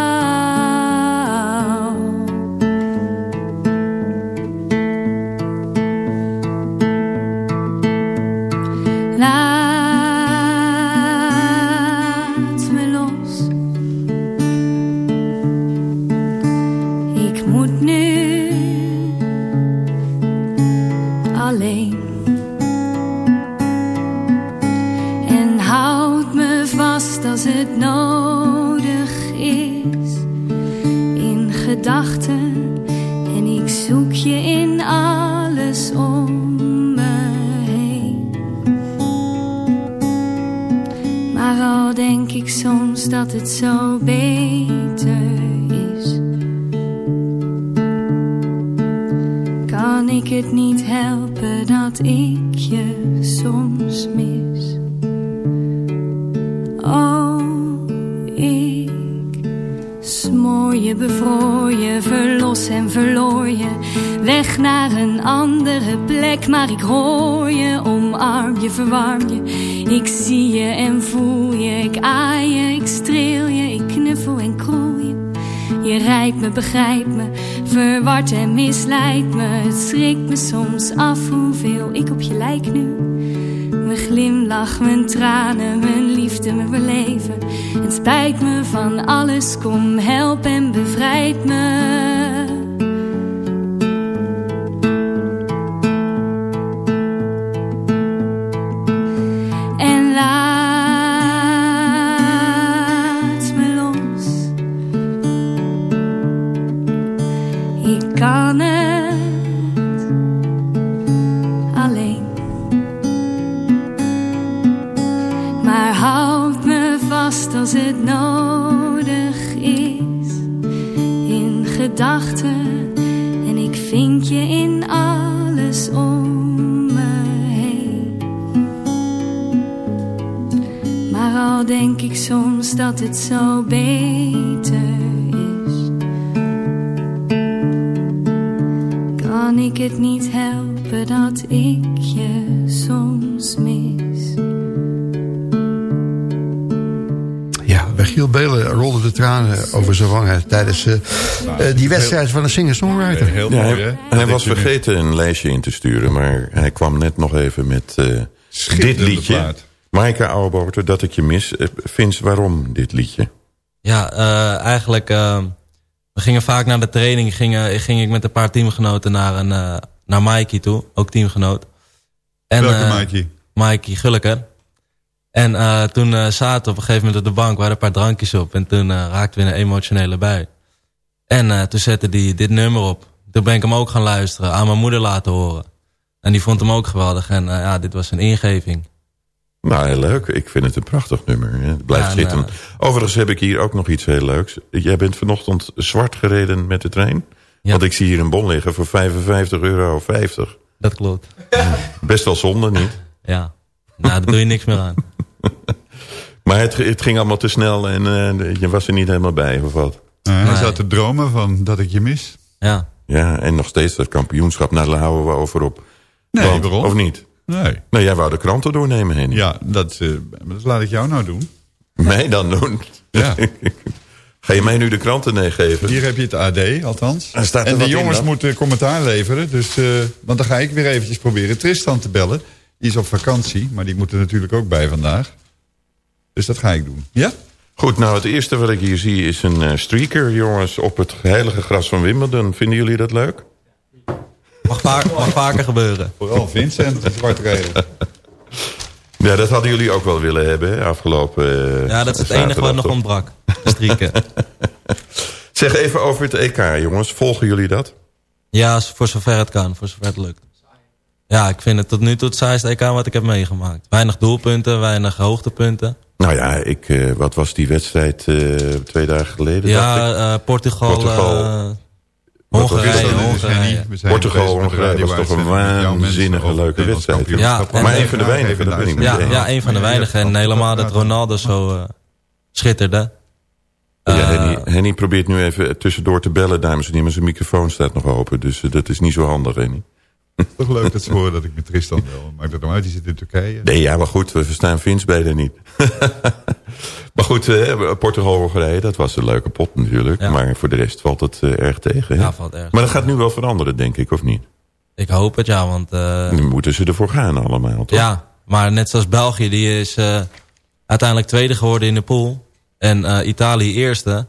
Dat het zo beter is. Kan ik het niet helpen dat ik je soms mis. Oh, je, bevroor je, verlos en verloor je. Weg naar een andere plek, maar ik hoor je, omarm je, verwarm je. Ik zie je en voel je, ik aai je, ik streel je, ik knuffel en kroel je. Je rijdt me, begrijpt me, verward en misleidt me. Het schrikt me soms af hoeveel ik op je lijk nu. Mijn glimlach, mijn tranen, mijn liefde, mijn beleven. Het spijt me van alles, kom help en bevrijd me. Eh, eh, die wedstrijd van een singer-songwriter. Ja, hij, hij was vergeten een lijstje in te sturen, maar hij kwam net nog even met eh, dit liedje. plaat. Maaike Dat ik je mis. Vince, waarom dit liedje? Ja, eh, eigenlijk... we gingen vaak naar de training. Gingen, ging ik met een paar teamgenoten naar, een, eh, naar Mikey toe. Ook teamgenoot. Welke eh, Mikey? Mikey Gulleke. En eh, toen eh, zaten we op een gegeven moment op de bank. We hadden een paar drankjes op. En toen raakten we in een emotionele bui. En eh, toen zette hij dit nummer op. Toen ben ik hem ook gaan luisteren. Aan mijn moeder laten horen. En die vond hem ook geweldig. En eh, ja, dit was een ingeving. Nou, heel leuk. Ik vind het een prachtig nummer. hè. Het blijft Ja, zitten. eh, Overigens heb ik hier ook nog iets heel leuks. Jij bent vanochtend zwart gereden met de trein. Want ik zie hier een bon liggen voor 55,50 euro. Dat klopt. Best wel zonde, niet? Ja. Nou, daar doe je niks meer aan. Maar het, het ging allemaal te snel en eh, je was er niet helemaal bij, of wat? Hij Eh, zat te dromen van dat ik je mis. Ja. Ja, en nog steeds dat kampioenschap. Nou, daar houden we over op. Nee, Want- waarom? Of niet? Nee. Nou, jij wou de kranten doornemen, Henny. Ja, dat, eh, dat laat ik jou nou doen. Mij dan doen? Ja. Ga je mij nu de kranten meegeven? Hier heb je het AD, althans. Staat en de jongens moeten commentaar leveren. Dus, eh, want dan ga ik weer eventjes proberen Tristan te bellen. Die is op vakantie, maar die moet er natuurlijk ook bij vandaag. Dus dat ga ik doen. Ja? Goed, nou het eerste wat ik hier zie is een eh, streaker, jongens, op het heilige gras van Wimbledon. Vinden jullie dat leuk? Mag, vaak, mag vaker gebeuren. Vooral Vincent, de zwarte. Ja, dat hadden jullie ook wel willen hebben, hè, afgelopen eh, Ja, dat is het enige wat nog ontbrak. Strieken. Zeg even over het EK, jongens. Volgen jullie dat? Ja, voor zover het kan. Voor zover het lukt. Ja, ik vind het tot nu toe het saaiste EK wat ik heb meegemaakt. Weinig doelpunten, weinig hoogtepunten. Nou ja, ik, eh, wat was die wedstrijd eh, twee dagen geleden? dacht Ja, ik? eh, Portugal, Portugal. eh, Hongarije, Portugal, Hongarije was toch een waanzinnige leuke wedstrijd. Ja, maar een van de weinigen, dat ben ik Ja, ja, een van de weinigen. En helemaal dat Ronaldo zo eh, schitterde. Ja, Eh, Henny, Henny probeert nu even tussendoor te bellen, dames en heren. Maar zijn microfoon staat nog open, dus dat is niet zo handig, Henny. Toch leuk dat ze horen dat ik met Tristan bel. Maakt dat nou uit, die zit in Turkije. Nee, ja, maar goed, we verstaan Vince beide niet. maar goed, eh, Portugal-Hongarije, dat was een leuke pot natuurlijk. Ja. Maar voor de rest valt het eh, erg tegen. hè? Ja, valt erg maar dat gaat nu wel veranderen, denk ik, of niet? Ik hoop het, ja. Want, eh, Nu moeten ze ervoor gaan allemaal, toch? ja, maar net zoals België, die is eh, uiteindelijk tweede geworden in de pool. En eh, Italië eerste.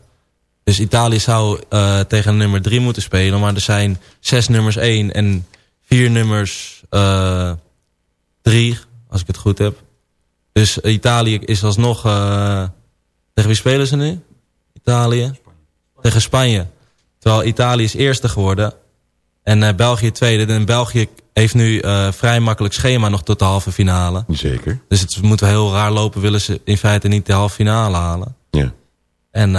Dus Italië zou eh, tegen nummer drie moeten spelen. Maar er zijn zes nummers één en vier nummers eh, drie, als ik het goed heb. Dus Italië is alsnog... eh, tegen wie spelen ze nu? Italië? Tegen Spanje. Terwijl Italië is eerste geworden. En eh, België tweede. En België heeft nu vrij makkelijk schema nog tot de halve finale. Zeker. Dus het moet wel heel raar lopen. Willen ze in feite niet de halve finale halen. Ja. En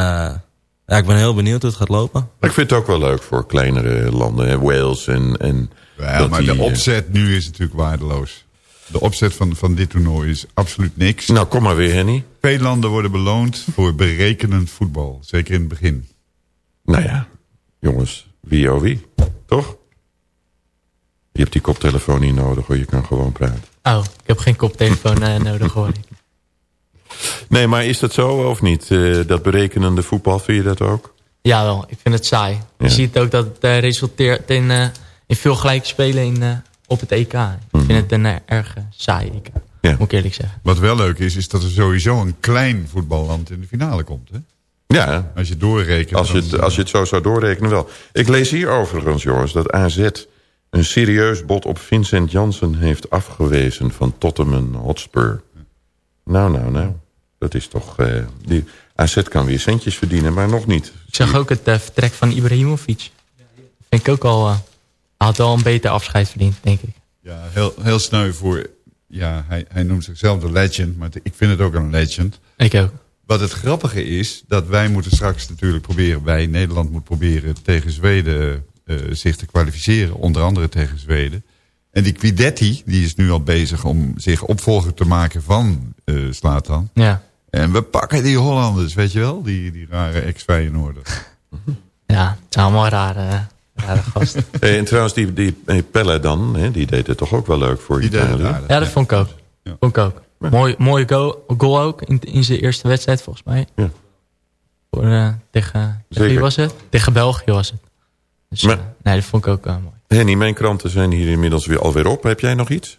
ja, ik ben heel benieuwd hoe het gaat lopen. Ik vind het ook wel leuk voor kleinere landen, hè? Wales en... en Ja, dat maar die, de eh, opzet nu is natuurlijk waardeloos. De opzet van, van dit toernooi is absoluut niks. Nou, kom maar weer, Henny. Veel landen worden beloond voor berekenend voetbal. Zeker in het begin. Nou ja, jongens, wie oh wie, toch? Je hebt die koptelefoon niet nodig hoor, je kan gewoon praten. Oh, ik heb geen koptelefoon eh, nodig hoor. ik. Nee, maar is dat zo of niet? Eh, dat berekenende voetbal, vind je dat ook? Jawel, ik vind het saai. Ja. Je ziet ook dat het resulteert in, eh, in veel gelijk spelen in, eh, op het EK. Ik vind het een eh, erg eh, saai EK. Moet ik eerlijk zeggen. Wat wel leuk is, is dat er sowieso een klein voetballand in de finale komt. Hè? Ja. Als je doorrekent. Als je, het, als je het zo zou doorrekenen wel. Ik lees hier overigens, jongens, dat AZ een serieus bod op Vincent Jansen heeft afgewezen van Tottenham Hotspur. Nou, nou, nou. Dat is toch... eh, die, AZ kan weer centjes verdienen, maar nog niet. Ik zag ook het vertrek van Ibrahimovic. Vind ik ook al... hij had wel een beter afscheid verdiend, denk ik. Ja, heel, heel sneu voor... Ja, hij, hij noemt zichzelf de legend, maar ik vind het ook een legend. Ik ook. Wat het grappige is, dat wij moeten straks natuurlijk proberen... wij, Nederland moet proberen tegen Zweden eh, zich te kwalificeren. Onder andere tegen Zweden. En die Quidetti, die is nu al bezig om zich opvolger te maken van eh Slatan. Ja. En we pakken die Hollanders, weet je wel? Die, die rare ex-Feyenoorder. Ja, het zijn allemaal rare, Eh, en trouwens, die, die Pelle dan, hè, die deed het toch ook wel leuk voor Die deed het Italië? aardig. Ja, dat vond ik ook. Vond ik ook. Mooi, mooie goal, goal ook in, in zijn eerste wedstrijd volgens mij. Ja. Voor, eh, tegen, tegen wie was het? Tegen België was het. Dus, Maar- eh, nee, dat vond ik ook eh, mooi. Henny, mijn kranten zijn hier inmiddels weer alweer op. Heb jij nog iets?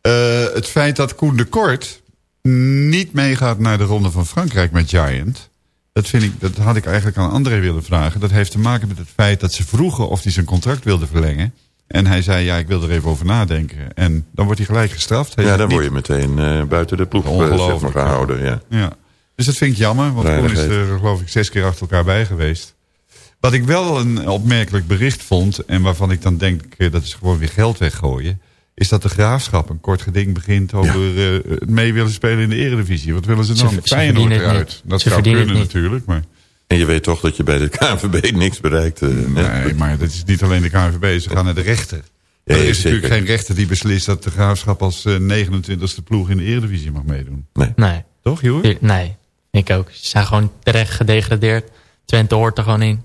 Eh, het feit dat Koen de Kort niet meegaat naar de Ronde van Frankrijk met Giant... Dat, vind ik, dat had ik eigenlijk aan André willen vragen. Dat heeft te maken met het feit dat ze vroegen of hij zijn contract wilde verlengen. En hij zei, ja, ik wil er even over nadenken. En dan wordt hij gelijk gestraft. Hij ja, dan niet- word je meteen eh, buiten de ploeg maar, gehouden. Ja. Ja. Dus dat vind ik jammer, want Koen is er geloof ik zes keer achter elkaar bij geweest. Wat ik wel een opmerkelijk bericht vond... en waarvan ik dan denk, eh, dat is gewoon weer geld weggooien... is dat de Graafschap een kort geding begint over eh, het mee willen spelen in de eredivisie. Wat willen ze Ze dan? ver- ze Feyenoord eruit. niet. Dat Ze zou kunnen natuurlijk, maar... En je weet toch dat je bij de KNVB niks bereikt. eh, hè? Nee, maar dat is niet alleen de KNVB, ze gaan naar de rechter. Ja, er is zeker. natuurlijk geen rechter die beslist dat de Graafschap als eh, 29e ploeg in de Eredivisie mag meedoen. Nee. Nee. Toch, Joer? Nee, ik ook. Ze zijn gewoon terecht gedegradeerd. Twente hoort er gewoon in.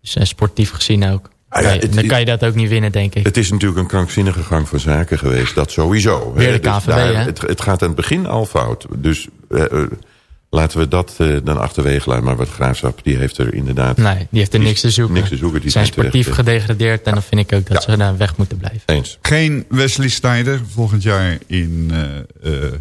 Dus eh, sportief gezien ook. Ah ja, het- dan kan je dat ook niet winnen, denk ik. Het is natuurlijk een krankzinnige gang van zaken geweest. Dat sowieso. Weer de Dus daar- hè? het, het gaat aan het begin al fout. Dus eh, eh, laten we dat eh, dan achterwege laten. Maar wat Graafschap, die heeft er inderdaad... Nee, die heeft er niks te zoeken. Niks te zoeken. Die zijn sportief gedegradeerd. En dan vind ik ook dat ze daar weg moeten blijven. Eens. Geen Wesley Sneijder volgend jaar in eh, eh,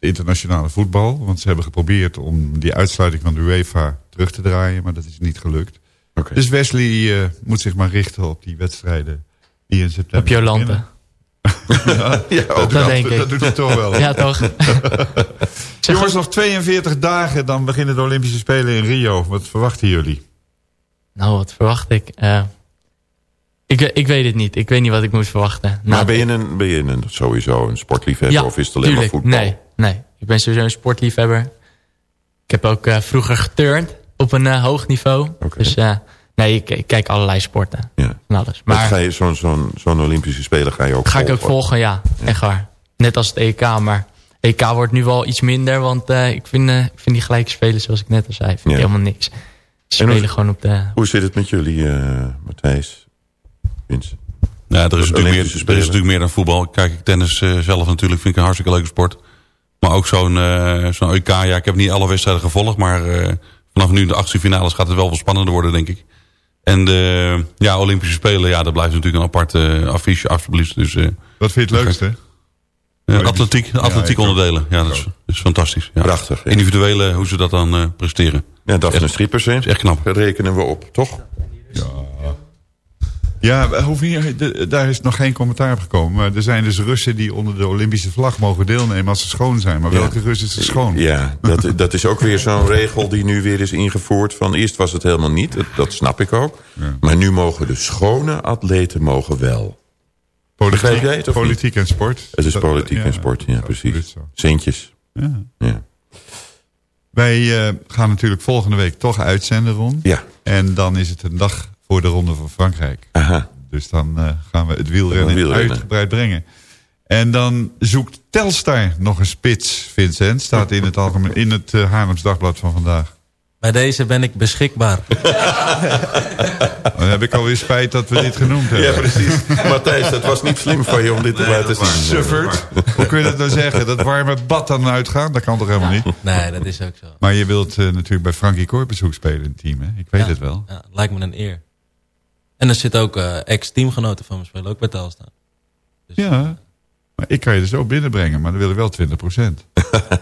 internationale voetbal. Want ze hebben geprobeerd om die uitsluiting van de UEFA terug te draaien. Maar dat is niet gelukt. Oké. Dus Wesley eh, moet zich maar richten op die wedstrijden die in september Op Jolante. beginnen. ja, Ja, dat, denk ik. dat doet hij toch wel. Ja, toch? Jongens, nog 42 dagen, dan beginnen de Olympische Spelen in Rio. Wat verwachten jullie? Nou, wat verwacht ik? Eh, Ik, ik weet het niet. Ik weet niet wat ik moet verwachten. Maar ben je, een, ben je een, sowieso een sportliefhebber of is het alleen tuurlijk. maar voetbal? Nee, nee, ik ben sowieso een sportliefhebber. Ik heb ook eh, vroeger geturnd op een eh, hoog niveau. Dus eh, nee, ik, ik kijk allerlei sporten. Ja. Van alles. Maar ga zo'n zo'n zo'n Olympische Spelen ga je ook ga ik volgen? ook volgen, ja. Echt waar. Net als het EK, maar EK wordt nu wel iets minder. Want eh, ik, vind, eh, ik vind die gelijke spelen, zoals ik net al zei, vind ik Ja. helemaal niks. Ze hoe- spelen gewoon op de... Hoe zit het met jullie, eh Matthijs? Vince? Ja, er is, natuurlijk meer, er is natuurlijk meer dan voetbal. Kijk, ik tennis eh, zelf natuurlijk vind ik een hartstikke leuke sport. Maar ook zo'n eh zo'n EK, ja, ik heb niet alle wedstrijden gevolgd. Maar eh, vanaf nu de achtste finales gaat het wel wat spannender worden, denk ik. En de ja, Olympische Spelen, ja, dat blijft natuurlijk een apart eh, affiche, alsjeblieft. Dus, eh, Wat vind je het leukste? ja, atletiek, atletiek onderdelen. Ja, dat is, dat is fantastisch. Ja. Prachtig. ja. Individuele, hoe ze dat dan eh, presteren. Ja, Daphne Echt- Schippers, hè? is echt knap. Dat rekenen we op, toch? Ja, de- daar is nog geen commentaar op gekomen. Maar er zijn dus Russen die onder de Olympische vlag mogen deelnemen als ze schoon zijn. Maar Ja. welke Rus is er schoon? Ja, dat, dat is ook weer zo'n regel die nu weer is ingevoerd. Van eerst was het helemaal niet, dat, dat snap ik ook. Maar nu mogen de schone atleten mogen wel. Jij het niet? Politiek en sport. Het is Dat- politiek ja, en sport, ja, precies. Centjes. Ja. Ja. Wij eh, gaan natuurlijk volgende week toch uitzenden, Ron. Ja. En dan is het een dag voor de Ronde van Frankrijk. Aha. Dus dan eh, gaan we het wielrennen, uitgebreid brengen. En dan zoekt Telstar nog een spits, Vincent. Staat in het, algemeen, in het uh, Haarlems Dagblad van vandaag. Bij deze ben ik beschikbaar. Dan heb ik alweer spijt dat we dit genoemd hebben. Ja, precies. Matthijs, dat was niet slim van je om dit te laten zien. Suffert. Hoe kun je dat nou zeggen? Dat warme bad dan uitgaan? Dat kan toch helemaal niet? Nee, dat is ook zo. Maar je wilt eh, natuurlijk bij Frankie Korpershoek spelen in het team, hè? Ik weet Ja, het wel. Ja, lijkt me een eer. En er zitten ook eh, ex-teamgenoten van me spelen, ook bij Telstar. Ja. Maar ik kan je er zo binnenbrengen, maar dan wil ik wel 20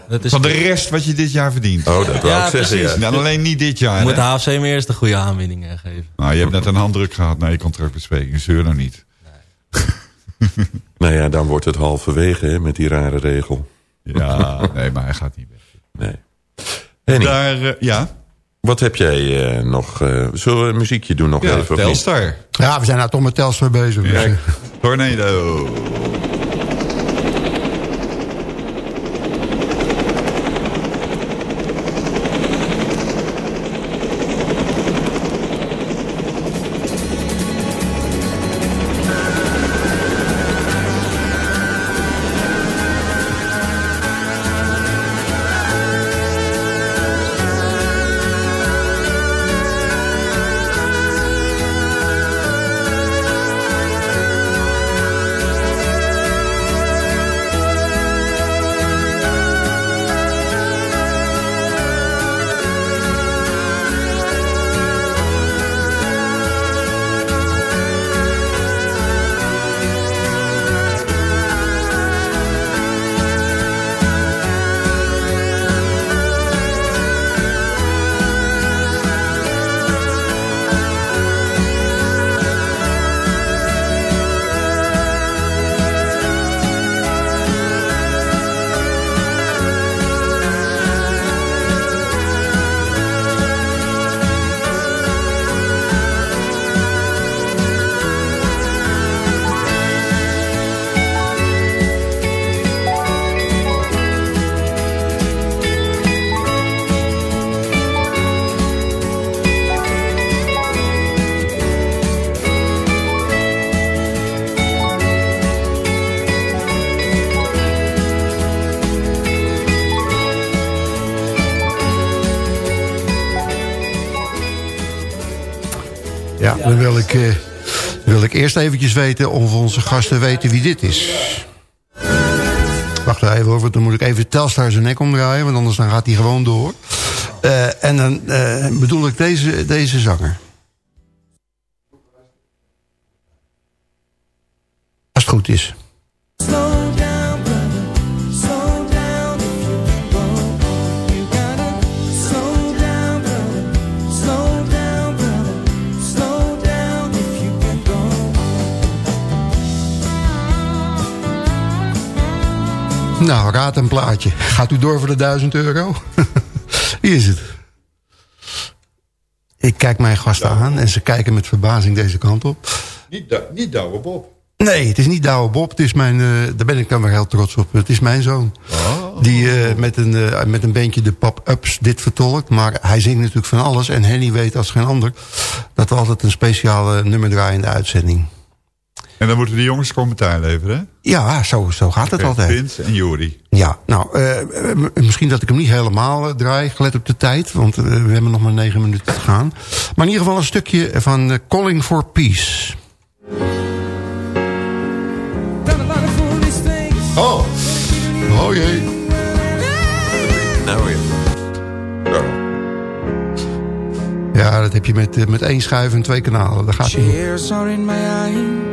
Dat is Van de rest wat je dit jaar verdient. Oh, dat wou Ja, ik zeggen, ja. Dan alleen niet dit jaar. Moet hè? de HFC me eerst een goede aanbieding eh, geven. Nou, je hebt net een handdruk gehad naar je contractbespreking. Zeur nou niet. Nou ja, dan wordt het halverwege hè, met die rare regel. Ja, nee, maar hij gaat niet weg. Nee. Daar, eh, ja, wat heb jij eh, nog? eh, zullen we een muziekje doen nog ja even? Telstar. Ja, we zijn nou toch met Telstar bezig. Ja, Tornado. Eerst eventjes weten of onze gasten weten wie dit is. Wacht even hoor, want dan moet ik even Telstar zijn nek omdraaien... want anders dan gaat hij gewoon door. Eh, en dan eh, bedoel ik deze, deze zanger. Als het goed is. Nou, raad een plaatje. Gaat u door voor de 1000 euro? Hier is het. Ik kijk mijn gasten aan en ze kijken met verbazing deze kant op. Niet, niet Douwe Bob. Nee, het is niet Douwe Bob. Het is mijn, eh, daar ben ik dan weer heel trots op. Het is mijn zoon. Die eh, met, een, eh, met een bandje de Pop-Ups dit vertolkt. Maar hij zingt natuurlijk van alles. En Henny weet als geen ander... dat we altijd een speciale nummer draaien in de uitzending. En dan moeten de jongens commentaar leveren, hè? Ja, zo, zo gaat het altijd. Vince en Jori. Ja, nou, eh, eh, misschien dat ik hem niet helemaal eh, draai, gelet op de tijd. Want we hebben nog maar negen minuten te gaan. Maar in ieder geval een stukje van Calling for Peace. Oh, oh jee. Nou ja. Ja, dat heb je met, met één schuif en twee kanalen. Dat gaat niet.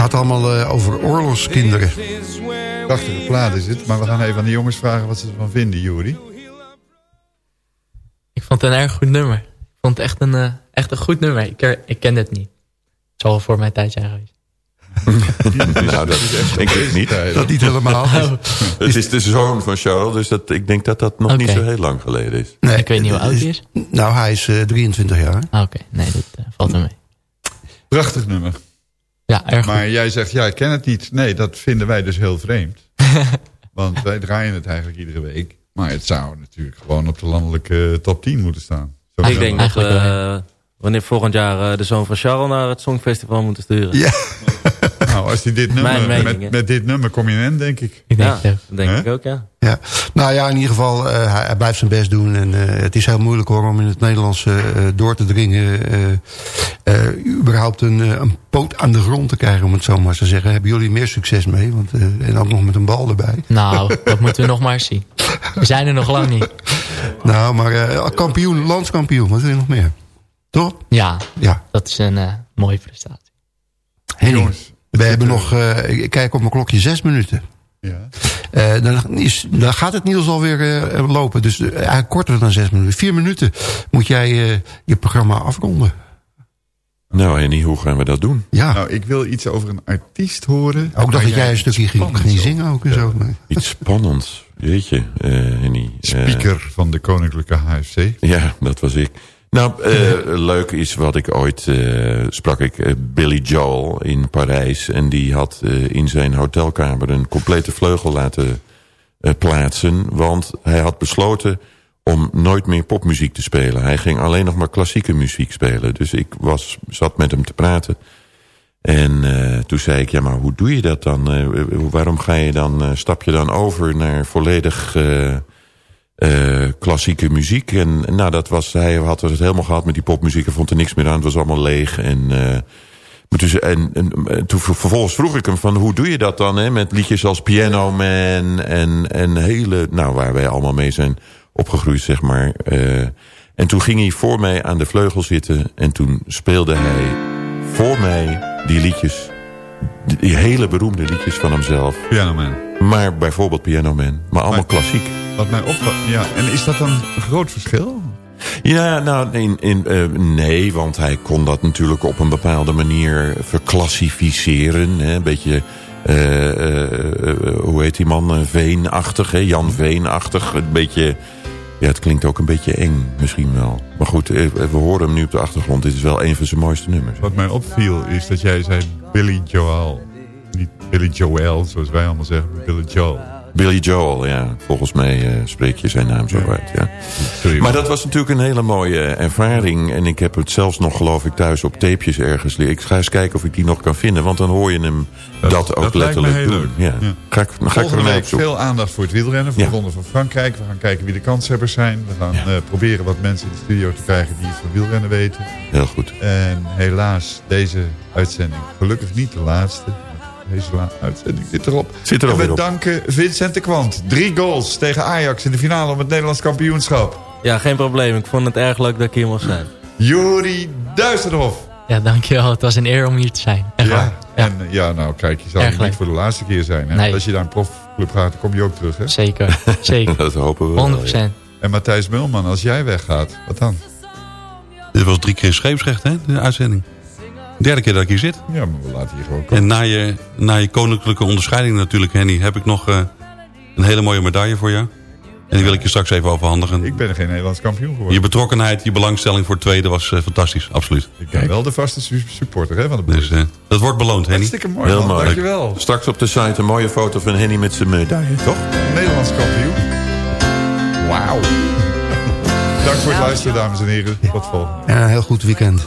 Gaat allemaal eh, over oorlogskinderen. Prachtige plaat is het. Maar we gaan even aan de jongens vragen wat ze ervan vinden, Jori. Ik vond het een erg goed nummer. Ik vond het echt een, eh, echt een goed nummer. Ik, ken- ik ken het niet. Het zal wel voor mijn tijd zijn geweest. nou, dat denk ik niet. Dat niet helemaal. Het is de zoon van Charles, dus dat, ik denk dat dat nog niet zo heel lang geleden is. Nee, ik weet niet hoe het oud hij is. Nou, hij is eh, 23 jaar. Ah, Oké, nee, dat eh, valt er mee. Prachtig nummer. Ja, erg goed. Maar jij zegt, ja, ik ken het niet. Nee, dat vinden wij dus heel vreemd. Want wij draaien het eigenlijk iedere week. Maar het zou natuurlijk gewoon op de landelijke top 10 moeten staan. Zo Ik denk dat we eh, wanneer volgend jaar eh, de zoon van Charles naar het Songfestival moeten sturen. Ja. Nou, als hij dit nummer, mening, met, met dit nummer kom je in, denk ik. Ik denk Ja, dat denk ik ook, ja. Ja. Nou ja, in ieder geval, eh, hij, hij blijft zijn best doen. En eh, het is heel moeilijk hoor, om in het Nederlands eh, door te dringen. eh, eh, überhaupt een, eh, een poot aan de grond te krijgen, om het zo maar eens te zeggen. Hebben jullie meer succes mee? Want, eh, en ook nog met een bal erbij. Nou, dat moeten we nog maar eens zien. We zijn er nog lang niet. Nou, maar eh, kampioen, landskampioen, wat wil je nog meer? Toch? Ja, Ja. dat is een eh, mooie prestatie. Henny, Jongens, we hebben nog, eh, ik kijk op mijn klokje, zes minuten. Ja. Eh, dan, is, dan gaat het nieuws alweer eh, lopen. Dus eh, eigenlijk korter dan zes minuten. Vier minuten moet jij eh, je programma afronden. Nou, Henny, hoe gaan we dat doen? Ja, Nou, ik wil iets over een artiest horen. ook dat jij een stukje ging, zingen ook en zo. Nee. Iets spannends. Jeetje, eh Henny. Speaker van de Koninklijke HFC. ja, dat was ik. Nou, eh, leuk is wat ik ooit eh, sprak ik eh, Billy Joel in Parijs. En die had in zijn hotelkamer een complete vleugel laten plaatsen. Want hij had besloten om nooit meer popmuziek te spelen. Hij ging alleen nog maar klassieke muziek spelen. Dus ik was, zat met hem te praten. En toen zei ik, ja, maar hoe doe je dat dan? Waarom ga je dan, stap je dan over naar volledig eh, eh, klassieke muziek? En nou, dat was, hij had het helemaal gehad met die popmuziek. Hij vond er niks meer aan, het was allemaal leeg. En, eh, maar toen, en, en, en toen ver- vervolgens vroeg ik hem van, hoe doe je dat dan? Hè? Met liedjes als Piano Man en, en hele, nou, waar wij allemaal mee zijn opgegroeid, zeg maar. Eh, en toen ging hij voor mij aan de vleugel zitten en toen speelde hij voor mij die liedjes. Die hele beroemde liedjes van hemzelf. Piano Man. Maar bijvoorbeeld Piano Man. Maar allemaal Maar- klassiek. Wat mij opvalt. Ja, en is dat dan een groot verschil? Ja, nou, in, in, eh, nee, want hij kon dat natuurlijk op een bepaalde manier verklassificeren. Hè? Een beetje, eh, eh, hoe heet die man, Veenachtig, hè? Jan Veenachtig. Een beetje, ja, het klinkt ook een beetje eng misschien wel. Maar goed, eh, we horen hem nu op de achtergrond. Dit is wel een van zijn mooiste nummers. Wat mij opviel is dat jij zei Billy Joel. Niet Billy Joel, zoals wij allemaal zeggen, maar Billy Joel. Billy Joel, ja. Volgens mij eh, spreek je zijn naam zo uit, ja. Maar dat was natuurlijk een hele mooie ervaring. En ik heb het zelfs nog, geloof ik, thuis op tapejes ergens liggen. Ik ga eens kijken of ik die nog kan vinden. Want dan hoor je hem dat, ook dat lijkt me letterlijk heel doen. leuk. Ja. Ja. Ga ik, ga ik week veel aandacht voor het wielrennen, voor Ja. de Ronde van Frankrijk. We gaan kijken wie de kanshebbers zijn. We gaan eh, proberen wat mensen in de studio te krijgen die iets van wielrennen weten. Heel goed. En helaas, deze uitzending, gelukkig niet de laatste. Uitzending zit erop. Zit er en we op. danken Vincent de Kwant. Drie goals tegen Ajax in de finale om het Nederlands kampioenschap. Ja, geen probleem. Ik vond het erg leuk dat ik hier mocht zijn. Juri Duisterhof. Ja, dankjewel. Het was een eer om hier te zijn. Echt Ja, waar. Ja. en ja, nou kijk, je zal hier leuk. niet voor de laatste keer zijn. Hè? Nee. Als je naar een profclub gaat, dan kom je ook terug. Hè? Zeker, zeker. dat hopen we wel, 100%. En Matthijs Mulman, als jij weggaat, wat dan? Dit was drie keer scheepsrecht, hè, de uitzending. Derde keer dat ik hier zit. Ja, maar we laten hier gewoon komen. En na je, na je koninklijke onderscheiding natuurlijk, Henny, heb ik nog eh, een hele mooie medaille voor je. En die wil ik je straks even overhandigen. Ik ben geen Nederlands kampioen geworden. Je betrokkenheid, je belangstelling voor het tweede was eh, fantastisch, absoluut. Ik ben wel de vaste su- supporter hè, van de boys. Dus eh, dat wordt beloond, Henny. Hartstikke mooi, Heel mooi. Dankjewel. Straks op de site een mooie foto van Henny met zijn medaille, toch? Nederlands kampioen. Wauw. Dank voor het luisteren, dames en heren. Tot volgende. Ja, een heel goed weekend.